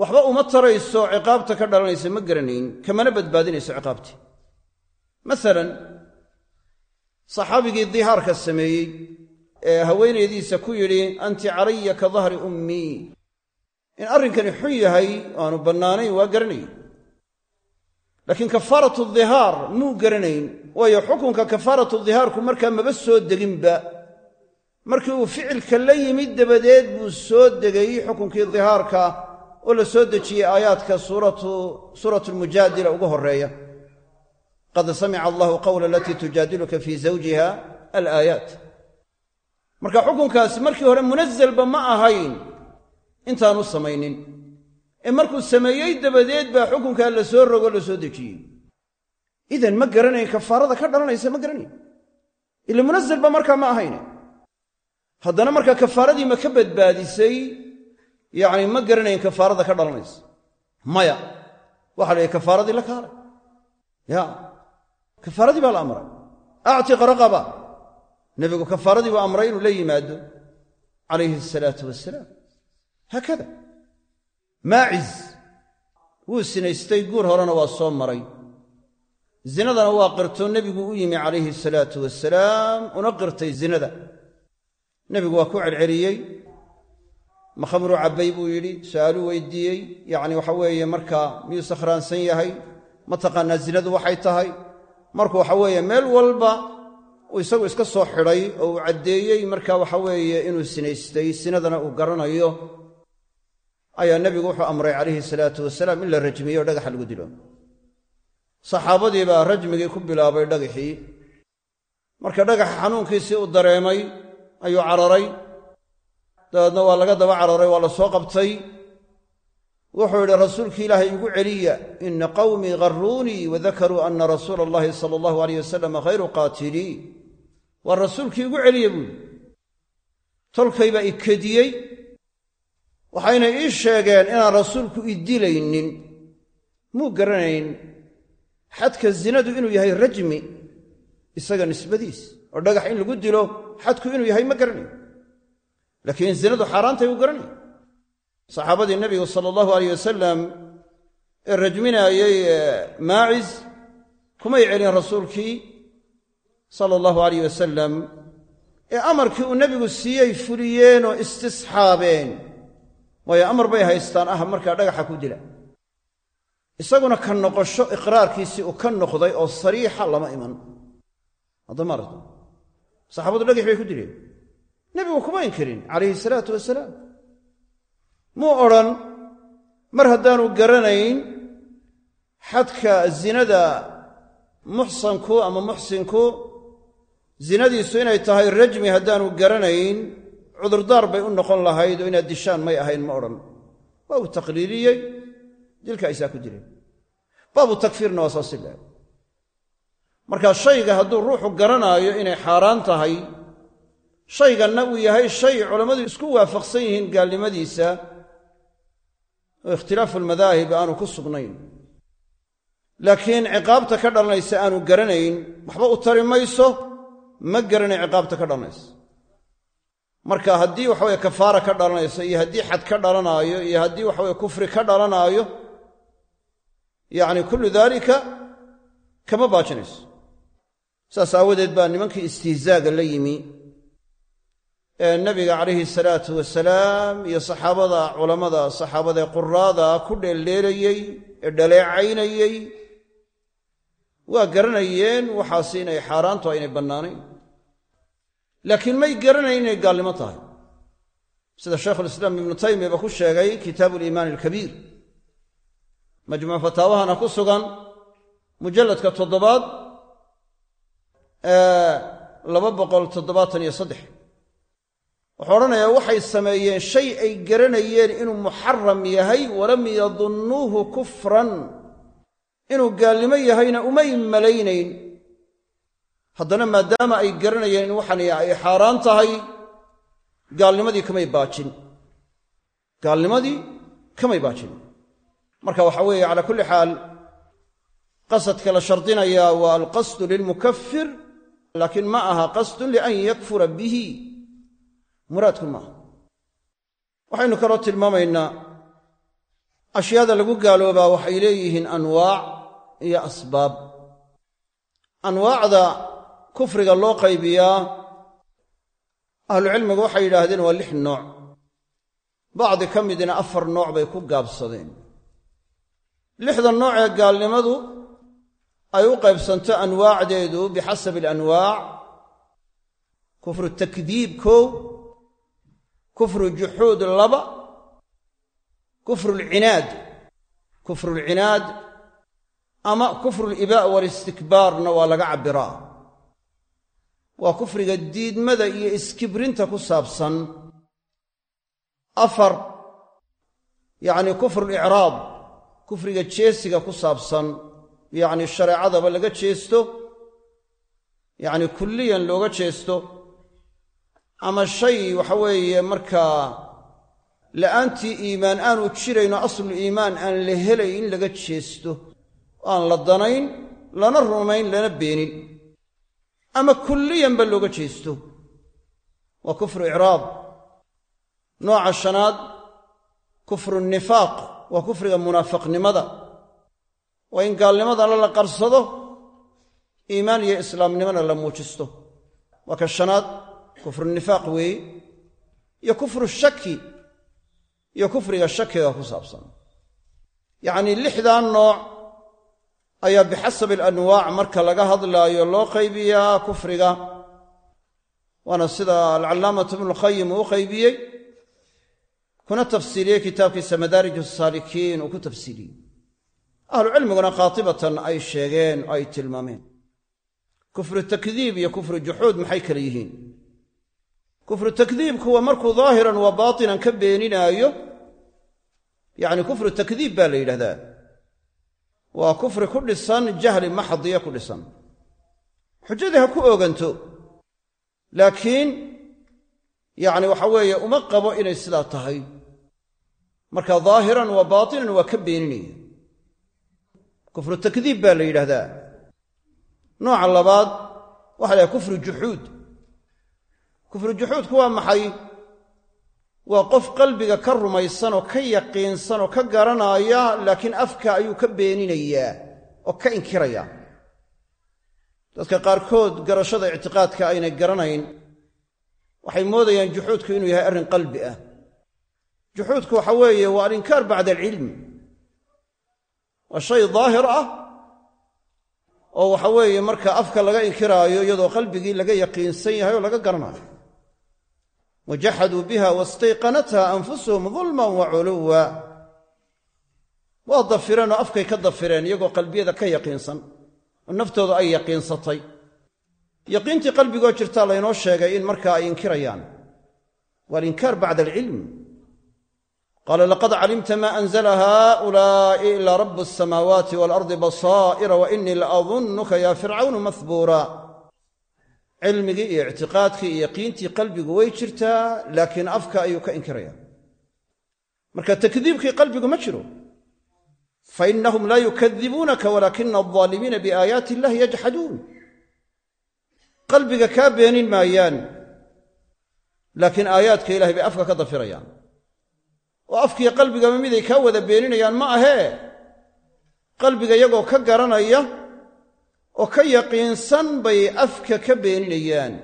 waxba uma tarayso ciqaabta ka dhalanaysa ma garanayn kamana badbaadinayso ciqaabtii masalan saxaabigii dihaarka sameeyey ee haweenaydiisa ku yidhi anti calaya ka dahri ummii in arrinkani xun yahay aanu bannaanayn waa garanayay laakiin kafaaratu dihaar muu garanayn? Waayo xukunka kafaaratu dihaarku markaa maba soo deginba. Markii uu ficilka la yimid dabadeed buu soo degay xukunkii dihaarka oo la soo dejiyey aayaadka suuratu lmujaadila ugu horreeya qad samica allahu qawla alatii tujaadiluka fii zawjiha alaayaat. Marka xukunkaasi markii hore munazalba ma ahayn. Intaanu samaynin ee markuu sameeyey dabadeed baa xukunkaa la soo rogo la soo dejiyey. Idan ma garanayn kafaarada ka dhalanaysa ma garanayn. Ila munazalba markaa ma ahayne. Haddana markaa kafaaradii ma ka badbaadisay yacni ma garanayn kafaarada ka dhalanaysa. Maya waxa la yidhi kafaaradii la kaalay. Ya kafaaradii baa la amray. Actiq raqaba nebigu kafaaradii buu amray inuu la yimaado calayhi asalaatu wasalaam haakada maaciz. Wuu sinaystay guur horena waa soo maray. Zinadana waa qirtoo nebigu u yimi calayhi salaatu wasalaam una qirtay zinada. Nebigu waa ku celceliyey. Ma khamruu cabbay buu yidhi su'aaluu weydiiyey. Yacni waxa weeye markaa miyuu sakhraansan yahay? Ma taqaanaa zinadu waxay tahay? Markuu waxa weeye meel walba uu isagu iska soo xidhay oo uu caddeeyey marka waxa weeye inuu sinaystay sinadana uu garanayo ayaa nebigu wuxuu amray calayhi salaatu wasalaam in la rajmiyo dhagaxa lagu dilo. Saxaabadii baa rajmigii ku bilaabay dhagaxii. Marka dhagaxa xanuunkiisii uu dareemay ayuu cararay. Dabeedna waa laga daba cararay waa la soo qabtay. Wuxuu yidhi rasuulki ilaahay igu celiya ina qawmii gharuunii wadakaruu ana rasuula allahi sala allahu alayh wasalam khayru qaatilii. Waa rasuulkii igu celiya buuhi tolkaybaa i kediyey waxayna ii sheegeen inaan rasuulku i dilaynin. Muu garanayn xadka zinadu inuu yahay rajmi isaga nisbadiis oo dhagax in lagu dilo xadku inuu yahay ma garanayn. Laakiin zinadu xaaraantay uu garanay saxaabadii nebigu sala allahu alayh wasalam ee rajminaayey maacis kumay celin rasuulkii sala allahu alayh wasalam ee amarkii uu nebigu siiyey fuliyeenoo istisxaabeen waayo amar bay haystaan. Ah markaa dhagaxa ku dila. Isaguna ka noqosho iqraarkiisii uu ka noqday oo sariixa lama iman. Haddamaarad saxaabadu dhagax bay ku dileen. Nebigu kuma inkirin calayhi salaatu wasalaam. Muu odhan mar haddaanu garanayn xadka zinada muxsanku ama muxsinku zinadiisu inay tahay rajmi haddaanu garanayn cudurdaar bay u noqon lahayd oo inaad dishaan may ahayn ma odhan. Waa uu taqliiliyey dilka aysaa ku dileen baabu takfiirna waa saasi laha marka shayga hadduu ruuxu garanaayo inay xaaraan tahay shayganna uu yahay shay culammadu isku waafaqsan yihiin gaalnimadiisa oo ikhtilaafu almadaahib aanu ku sugnayn. Laakiin ciqaabta ka dhalanaysa aanu garanayn waxba u tari mayso ma garanay ciqaabta ka dhalanaysa marka haddii waxaweye kafaara ka dhalanayso iyo haddii xad ka dhalanaayo iyo haddii waxaweye kufri ka dhalanaayo yacni kullu daalika kama baajinayso. Saas aawadeed baa nimankii istihzaaga la yimi ee nabiga calayhi salaatu wasalaam iyo saxaabada culammada saxaabada ee quraada ku dheeldheelayey ee dhaleecaynayey waa garanayeen waxaasi inay xaaraantu aynay bannaanayn laakiin may garanayn inay gaalnimo tahay. Sida shaykhulislaam ibnu taymiya ba ku sheegay kitaabu aliimaani alkabiir. Majmuuc fataawahana ku sugan mujalladka toddobaad ee laba boqol toddobaatan iyo saddex. Wuxuu odhanayaa waxay sameeyeen shay ay garanayeen inuu muxaram yahay walam yadunnuuhu kufran. Inuu gaalnimo yahayna umay malaynayn haddana maadaama ay garanayeen in waxan ay xaaraan tahay gaalnimadii kamay baajin. Gaalnimadii kamay baajin. Marka waxa weeye calaa kulli xaal qasadka la shardinayaa waa alqasdu lilmukafir laakiin ma aha qasdun lian yakfura bihi. Muraadku maaha waxaynu kaloo tilmaamaynaa ashyaada lagu gaaloobaa waxay leeyihiin anwaac iyo asbaab. Anwaacda kufriga loo qaybiyaa ahlucilmigu waxay yidhaahdeen waa lix nooc. Bacdi ka midina afar nooc bay ku gaabsadeen. Lixda nooc ee gaalnimadu ay u qaybsanto anwaacdeedu bixasabi alanwaac kufru takdiib kow kufru juxuud laba kufrulcinaad kufrulcinaad ama kufruulibaa' walistikbaarna waa laga cabbiraa waa kufriga diidmada iyo iskibrinta ku saabsan. Afar yacni kufrulicraab kufriga jeesiga ku saabsan. Yacni shareecadaba laga jeesto yacni kulliyan looga jeesto. Ama shay waxa weeye markaa la'aantii iimaan aanu jirayno aslul iimaan aan la helay in laga jeesto. Aan la danayn lana rumayn lana beenin ama kulliyanba looga jeesto. Waa kufru icraab. Nooca shanaad kufru nifaaq waa kufriga munaafiqnimada. Waa in gaalnimadana la qarsado iimaan iyo islaamnimona la muujisto. Waa ka shanaad kufru nifaaq weeye iyo kufru shaki iyo kufriga shakiga ku saabsan. Yacnii lixdaa nooc ayaa bixasabi alanwaac marka laga hadlaayo loo qaybiyaa kufriga. Waana sida alcallaamatu ibnulqayim uu u qaybiyey. Kuna tafsiiliyey kitaabkiisa madaarij asaalikiin uu ku tafsiiliyey ahlucilmiguna qaatibatan ay sheegeen oo ay tilmaameen. Kufru takdiib iyo kufru juxuud maxay kala yihiin? Kufru takdiibku waa markuu daahiran wa baatinan ka beeninaayo yacni kufru takdiib baa la yidhahdaa waa kufri ku dhisan jahli maxdiya ku dhisan. Xujadii ha ku ooganto. Laakiin yacni waxa weeye uma qabo inay sidaa tahay. Marka daahiran wa baatinan waa ka beeninaya. Kufru takdiib baa la yidhaahdaa. Nooca labaad waxa la yhaha kufru juxuud kufru juxuudku waa maxay waa qof qalbiga ka rumaysan oo ka yaqiinsan oo ka garanaya laakiin afka ayuu ka beeninayaa oo ka inkiraya. Dadka qaarkood garashada ictiqaadka aynay garanayn. Waxay moodayaan juxuudku inuu yahay arrin qalbi ah. Juxuudku waxa weeye waa alinkaar bacda alcilmi waa shay daahir ah oo waxa weeye marka afka laga inkiraayo iyadoo qalbigii laga yaqiinsan yahay oo laga garanayo wajaxaduu biha wastayqanatha anfusuhum dulman wa culuwa waa dafireenoo afkay ka dafireen iyagoo qalbiyada ka yaqiinsan oo naftooda ay yaqiinsatay yaqiintii qalbigoo jirtaa laynoo sheegay in markaa ay inkirayaan waa alinkaar bacda alcilm qaala laqad calimta maa anzla haulaa'i ilaa rabu asamaawaati waalardi basaa'ira wa inii la ya fircawnu mahbuura cilmigii iyo ictiqaadkii iyo yaqiintii qalbigu way jirtaa laakiin afka ayuu ka inkiraya marka takdiibkii qalbigu ma jiro fainahum laa yukadibuunaka walaakina aldaalimiina biaayaati illahi yajxaduun qalbiga kaa beenin maayaan laakiin aayaadka ilahay bay afka ka dafirayaan. Oo afkiiyo qalbigaba miday kaa wada beeninayaan ma ahee? Qalbiga iyagoo ka garanaya oo ka yaqiinsan bay afka ka beeninayaan.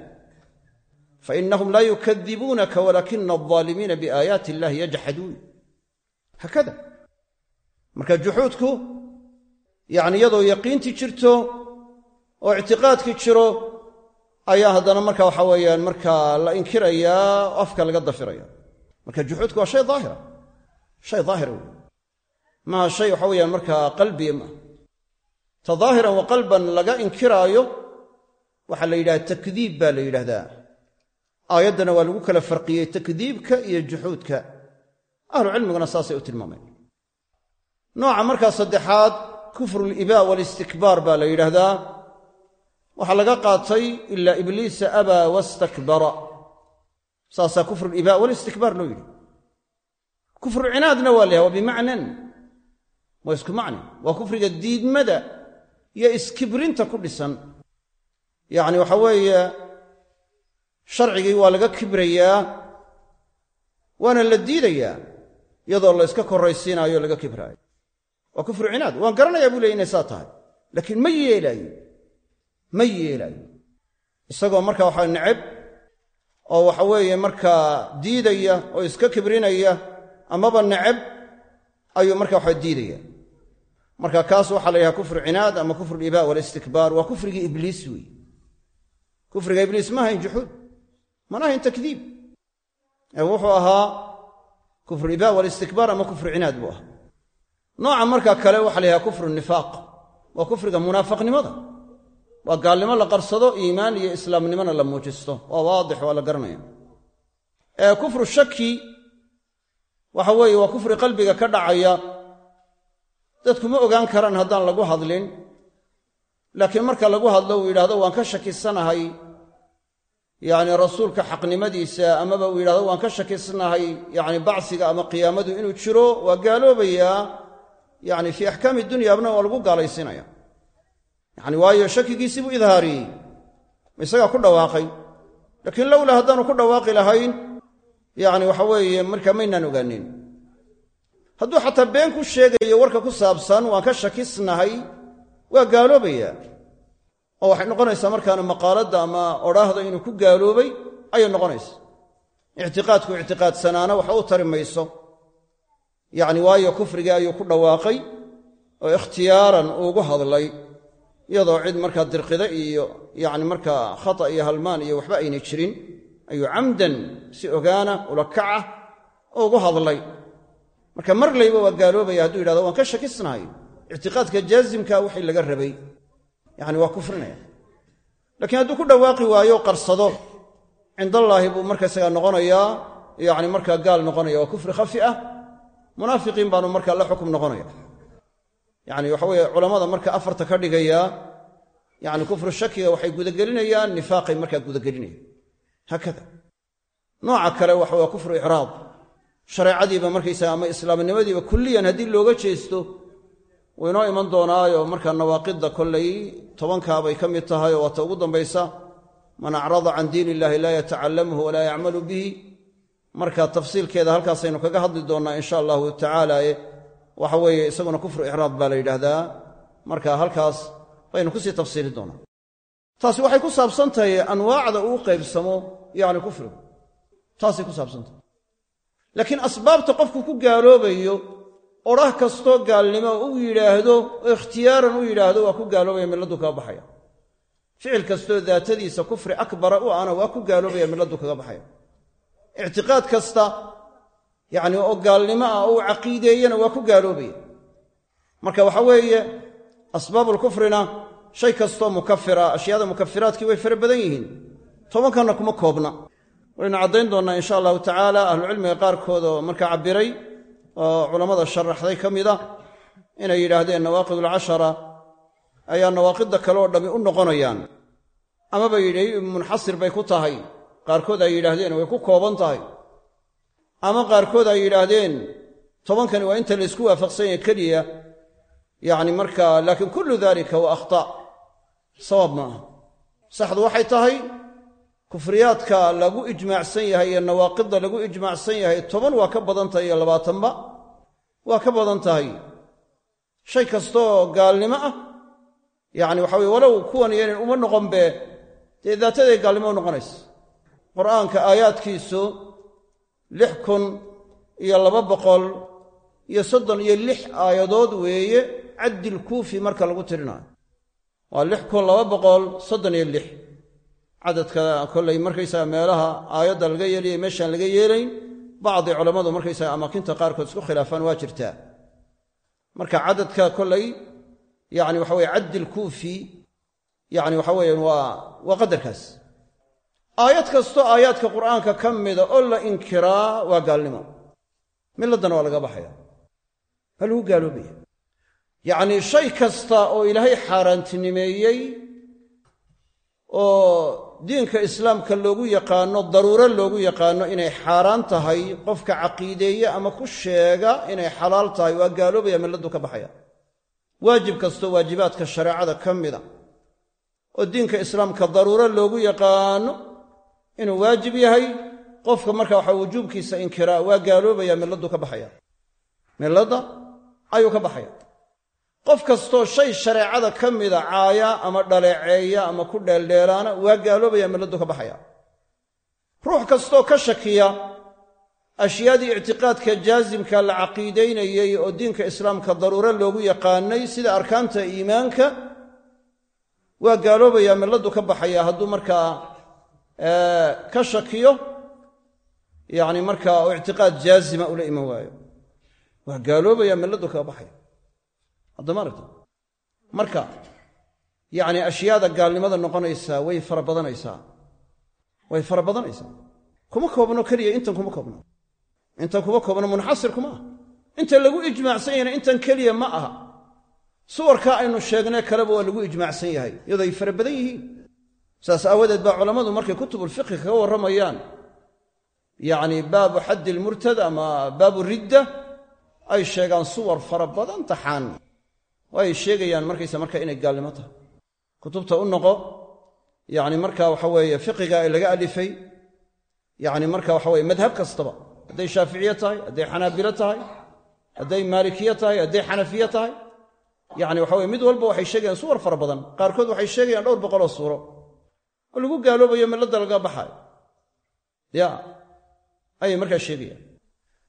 Fa innahum laa yukadibuunaka walaakina aldaalimiina biaayaati illahi yajxaduun haakada marka juxuudku yacni iyadoo yaqiintii jirto oo ictiqaadkii jiro ayaa haddana marka waxa weeyaan markaa la inkirayaa oo afka laga dafiraya marka juxuudku waa shay daahira shay daahira wey maaha shay waxa weeyaan markaa qalbiya maaha ta daahiran wa qalban laga inkiraayo waxaa la yidhaha takdiib baa la yidhaahdaa aayaddana waa lagu kala farqiyey takdiibka iyo juxuudka ahlu cilmiguna saasay u tilmaameen. Nooca markaa saddexaad kufruulibaa walistikbaar baa la yidhaahdaa waxaa laga qaatay ilaa ibliisa abaa wastakbara. Saasaa kufru libaa walistikbaar loo yidhi. Kufru cinaadna waa la yahay waa bimacnan waa isku macni waa kufriga diidmada iyo iskibrinta ku dhisan. Yacni waxa weeye sharcigii waa laga kibrayaa waana la diidayaa iyadoo la yska korraysiinaayo laga kibraayo. Waa kufru cinaad waan garanayaa buu leey inay saa tahay laakiin ma yeelaayo ma yeelaayo. Isagoo marka waxaa neceb oo waxa weeye markaa diidaya oo iska kibrinaya amaba neceb ayuu marka waxa diidaya marka kaas waxaa la yidhaha kufru cinaad ama kufru libaa walistikbaar waa kufrigii ibliis weeye kufriga ibliis ma ahayn juxuud mana ahayn takdiib. Ee wuxuu ahaa kufru libaa walistikbaar ama kufru cinaad buu ahaa. Nooca marka kale waxa la yidhaha kufru nifaaq. Waa kufriga munaafaqnimada waa gaalnimo la qarsado iimaan iyo islaamnimona la muujisto. Waa waadix waa la garanaya. Kufru shaki waxa weeye waa kufri qalbiga ka dhacaya dadku ma ogaan karaan haddaan lagu hadlin. Laakiin marka lagu hadlo uu yidhahdo waan ka shakisanahay. Yacni rasuulka xaqnimadiisa amaba uu yidhahdo waan ka shakisanahay yacni bacsiga ama qiyaamadu inuu jiro waa gaaloobayaa. Yacni fii axkaami dunyaabna waa lagu gaalaysiinaya yacni waayo shakigiisii buu idhaariyey. Isagaa ku dhawaaqay? Laakiin lowla haddaanu ku dhawaaqi lahayn yacni waxa weeye markaa maynaan ogaanin hadduu xataa been ku sheegayo warka ku saabsan waan ka shakisnahay waa gaaloobayaa. Oo waxay noqonaysaa markaana maqaaladda ama odhaahda inuu ku gaaloobay ayay noqonaysa ictiqaadku ictiqaadsanaana waxa u tari mayso. Yacni waayo kufrigii ayuu ku dhawaaqay oo ikhtiyaaran uugu hadlay iyadoo cid markaa dirqida iyo yacni markaa khata iyo halmaan iyo waxba ayna jirin ayuu camdan si ogaana ula kaca ugu hadlay marka mar layba waa gaaloobaya hadduu yidhahdo waan ka shakisnahay. Ictiqaadka jaazimka wixii laga rabay yacni waa kufrinaya. Lakiin hadduu ku dhawaaqi waayo qarsado. Cindallaahi buu markaysagaa noqonayaa yacni markaa gaal noqonaya waa kufri khafi ah. Munaafiqiin baanu markaa la xukum noqonaya. Yacni waxa weeye culammada marka afarta ka dhigaya yacni kufru shakiga waxay gudagelinayaan nifaaqay markaa gudagelinayaan. Haakada nooca kale waxa waa kufru icraab shareecadiiba markaysaga ama islaamnimadiiba kulliyan haddii looga jeesto wuu inoo iman doonaayo. Markaa nawaaqidda kollay tobankaabay ka mid tahay oo waata ugu dambaysa man acrada can diin illahi laa yatacallamuhu walaa yacmalu bihi marka tafsiilkeeda halkaasaynu kaga hadli doonnaa insha allahu tacaala waxa weeye isaguna kufru icraab baa la yidhaahdaa. Marka halkaas baynu ku sii tafsiili doonaa. Taasi waxay ku saabsan tahay anwaacda uu qaybsamo yacni kufrigu. Taasay ku saabsan tahay laakiin asbaabta qofku ku gaaloobayo odhah kastoo gaalnimo uu yidhaahdo oo ikhtiyaaran u yidhaahdo waa ku gaaloobaya milladdu kaga baxaya. Ficil kastoo daatadiisa kufri akbara u ana waa ku gaaloobaya milladdu kaga baxaya. Ictiqaad kasta yacni oo gaalnimo ah oo uu caqiideeyana waa ku gaaloobaya marka waxa weeye asbaabulkufrina shay kastoo mukafira ashyaada mukafiraadkii way fara badan yihiin. Tobankanna kuma koobna waynu caddayn doonnaa insha allahu tacaala ahlucilmiga qaarkood oo markaa cabbiray oo culammada sharaxday ka mid a inay yidhaahdeen nawaaqid alcashara ayaa nawaaqidda kale oo dhammi u noqonayaan. Amaba yidhi munxasir bay ku tahay. Qaarkood ay yidhaahdeen way ku kooban tahay. Ama qaarkood ay yidhaahdeen tobankani waa inta laysku waafaqsan yahe keliya yacni markaa laakiin kullu dalika waa akhtaa sawaab ma aha. Saxdu waxay tahay kufriyaadka lagu ijmaacsan yahay iyo nawaaqidda lagu ijmaacsan yahay toban waa ka badan tahay iyo labaatanba waa ka badan tahay. Shay kastooo gaalnimo ah yacni waxa weye walow kuwan yaynan uma noqonbe dee daataday gaalnimo u noqonaysa. Qur'aanka aayaadkiisu lix kun iyo laba boqol iyo soddon iyo lix aayadood weeye caddil kuufi marka lagu tirinaayo waa lix kun laba boqol soddon iyo lix cadadka kollay markaysaga meelaha aayadda laga yeelaya meeshaan laga yeelayn bacdi culammadu markaysaga amaakinta qaarkood isku khilaafaan waa jirtaa. Marka cadadka kollay yacni waxa weye caddil kuufi yacni waxa weeyaan waa waa qadarkaas. Aayad kastoo aayaadka qur'aanka ka mida oo la inkiraa waa gaalnimo. Milladdana waa laga baxaya. Waa lagu gaaloobaya yacnii shay kasta oo ilaahay xaaraantinimeeyey oo diinka islaamka loogu yaqaano daruuro loogu yaqaano inay xaaraan tahay qofka caqiideeye ama ku sheega inay xalaal tahay waa gaaloobaya milladdu ka baxaya. Waajib kastoo waajibaadka shareecada ka mida. Oo diinka islaamka daruuro loogu yaqaano inuu waajib yahay qofka marka waxa wujuubkiisa inkiraa waa gaaloobaya milladdu ka baxaya. Milladda ayuu ka baxaya qof kastoo shay shareecada ka mida caaya ama dhaleeceeya ama ku dheeldheelaana waa gaaloobaya milladdu ka baxaya. Ruux kastoo ka shakiya ashyaadii ictiqaadka jaasimka la caqiidaynayey oo diinka islaamka daruuro loogu yaqaanay sida arkaanta iimaanka waa gaaloobaya milladdu ka baxaya hadduu markaa ka shakiyo yacni markaa oo ictiqaad jaazima ula iman waayo. Waa gaaloobaya milladdu kaga baxaya haddama aragta marka yacni ashyaada gaalnimada noqonaysaa way fara badanaysaa way fara badanaysaa kuma koobno keliya intan kuma koobno. Intan kuma koobno munxasir kuma aha. Inta lagu ijmaacsan yahayna intan keliya ma aha. Suwarkaa aynu sheegnay kaleba waa lagu ijmaacsan yahay iyadoo ay fara badan yihiin. Saas aawadeed baa culammadu markay kutubulfiqhi kaga warramayaan. Yacni baabu xaddi ilmurtad ama baabu ridda ay sheegaan suwar fara badan taxaan oo ay sheegayaan markaysa marka inay gaalnimo tahay. Kutubta u noqo yacni marka waxa weeye fiqiga ee laga alifay yacni marka waxa weye madhab kastaba. Hadday shaaficiye tahay hadday xanaabilo tahay hadday maalikiye tahay hadday xanafiye tahay yacni waxa weye mid walba waxay sheegayaan suwar fara badan. Qaarkood waxay sheegayaan dhowr boqoloo suuro. Oo lagu gaaloobayo milladda laga baxaayo ya ayay markaa sheegayaan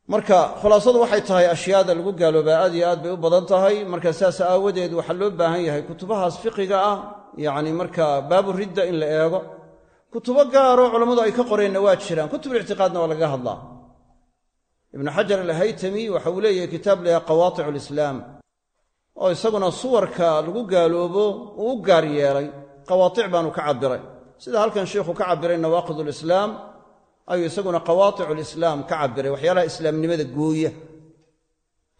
marka khulaasadu waxay tahay ashyaada lagu gaaloobaa aad iyo aad bay u badan tahay. Marka saas aawadeed waxaa loo baahan yahay kutubahaas fiqiga ah yacni marka baabu ridda in la eego. Kutubo gaaroo culammadu ay ka qoreenna waa jiraan. Kutubulictiqaadna waa lagaga hadlaa. Ibnu xajar alhaytami waxa uu leeyahay kitaab layaha qawaaticu lislaam oo isaguna suwarka lagu gaaloobo uu gaar yeelay. Qawaatic baanu ka cabbiray. Sida halkan sheikhu ka cabbiray nawaaqid lislaam ayuu isaguna qawaaticu lislaam ka cabbiray waxyaalaha islaamnimada gooya.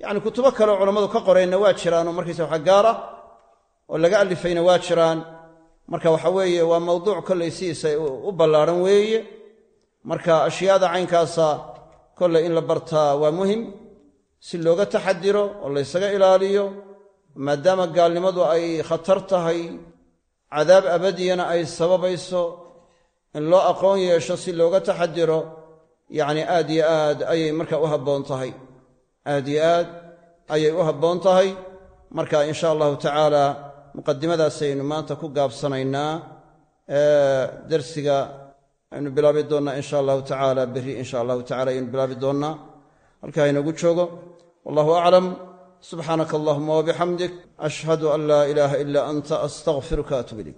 Yacni kutubo kaleo culammadu ka qoreenna waa jiraanoo markaysa waxa gaar ah oo laga alifayna waa jiraan. Marka waxa weeye waa mawduuc kollay sidiisa u ballaadhan weeye. Marka ashyaada caynkaasa kollay in la bartaa waa muhiim. Si looga taxadiro oo laysaga ilaaliyo maadaama gaalnimadu ay khatar tahay cadaab abadiyana ay sababayso in loo aqoon yeesho si looga taxadiro yacni aad yo aad ayay marka u habboon tahay. Aad yo aad ayay u habboon tahay. Marka insha allahu tacaala muqadimadaasaynu maanta ku gaabsanaynaa darsiga aynu bilaabi doonnaa insha allahu tacaala berri insha allahu tacala ayaynu bilaabi doonnaa halkaa inagu joogo. Wallahu aclam subxaanaka allahuma wabixamdik ashhadu an laa ilaaha ila anta astaqfiruka atub ilayk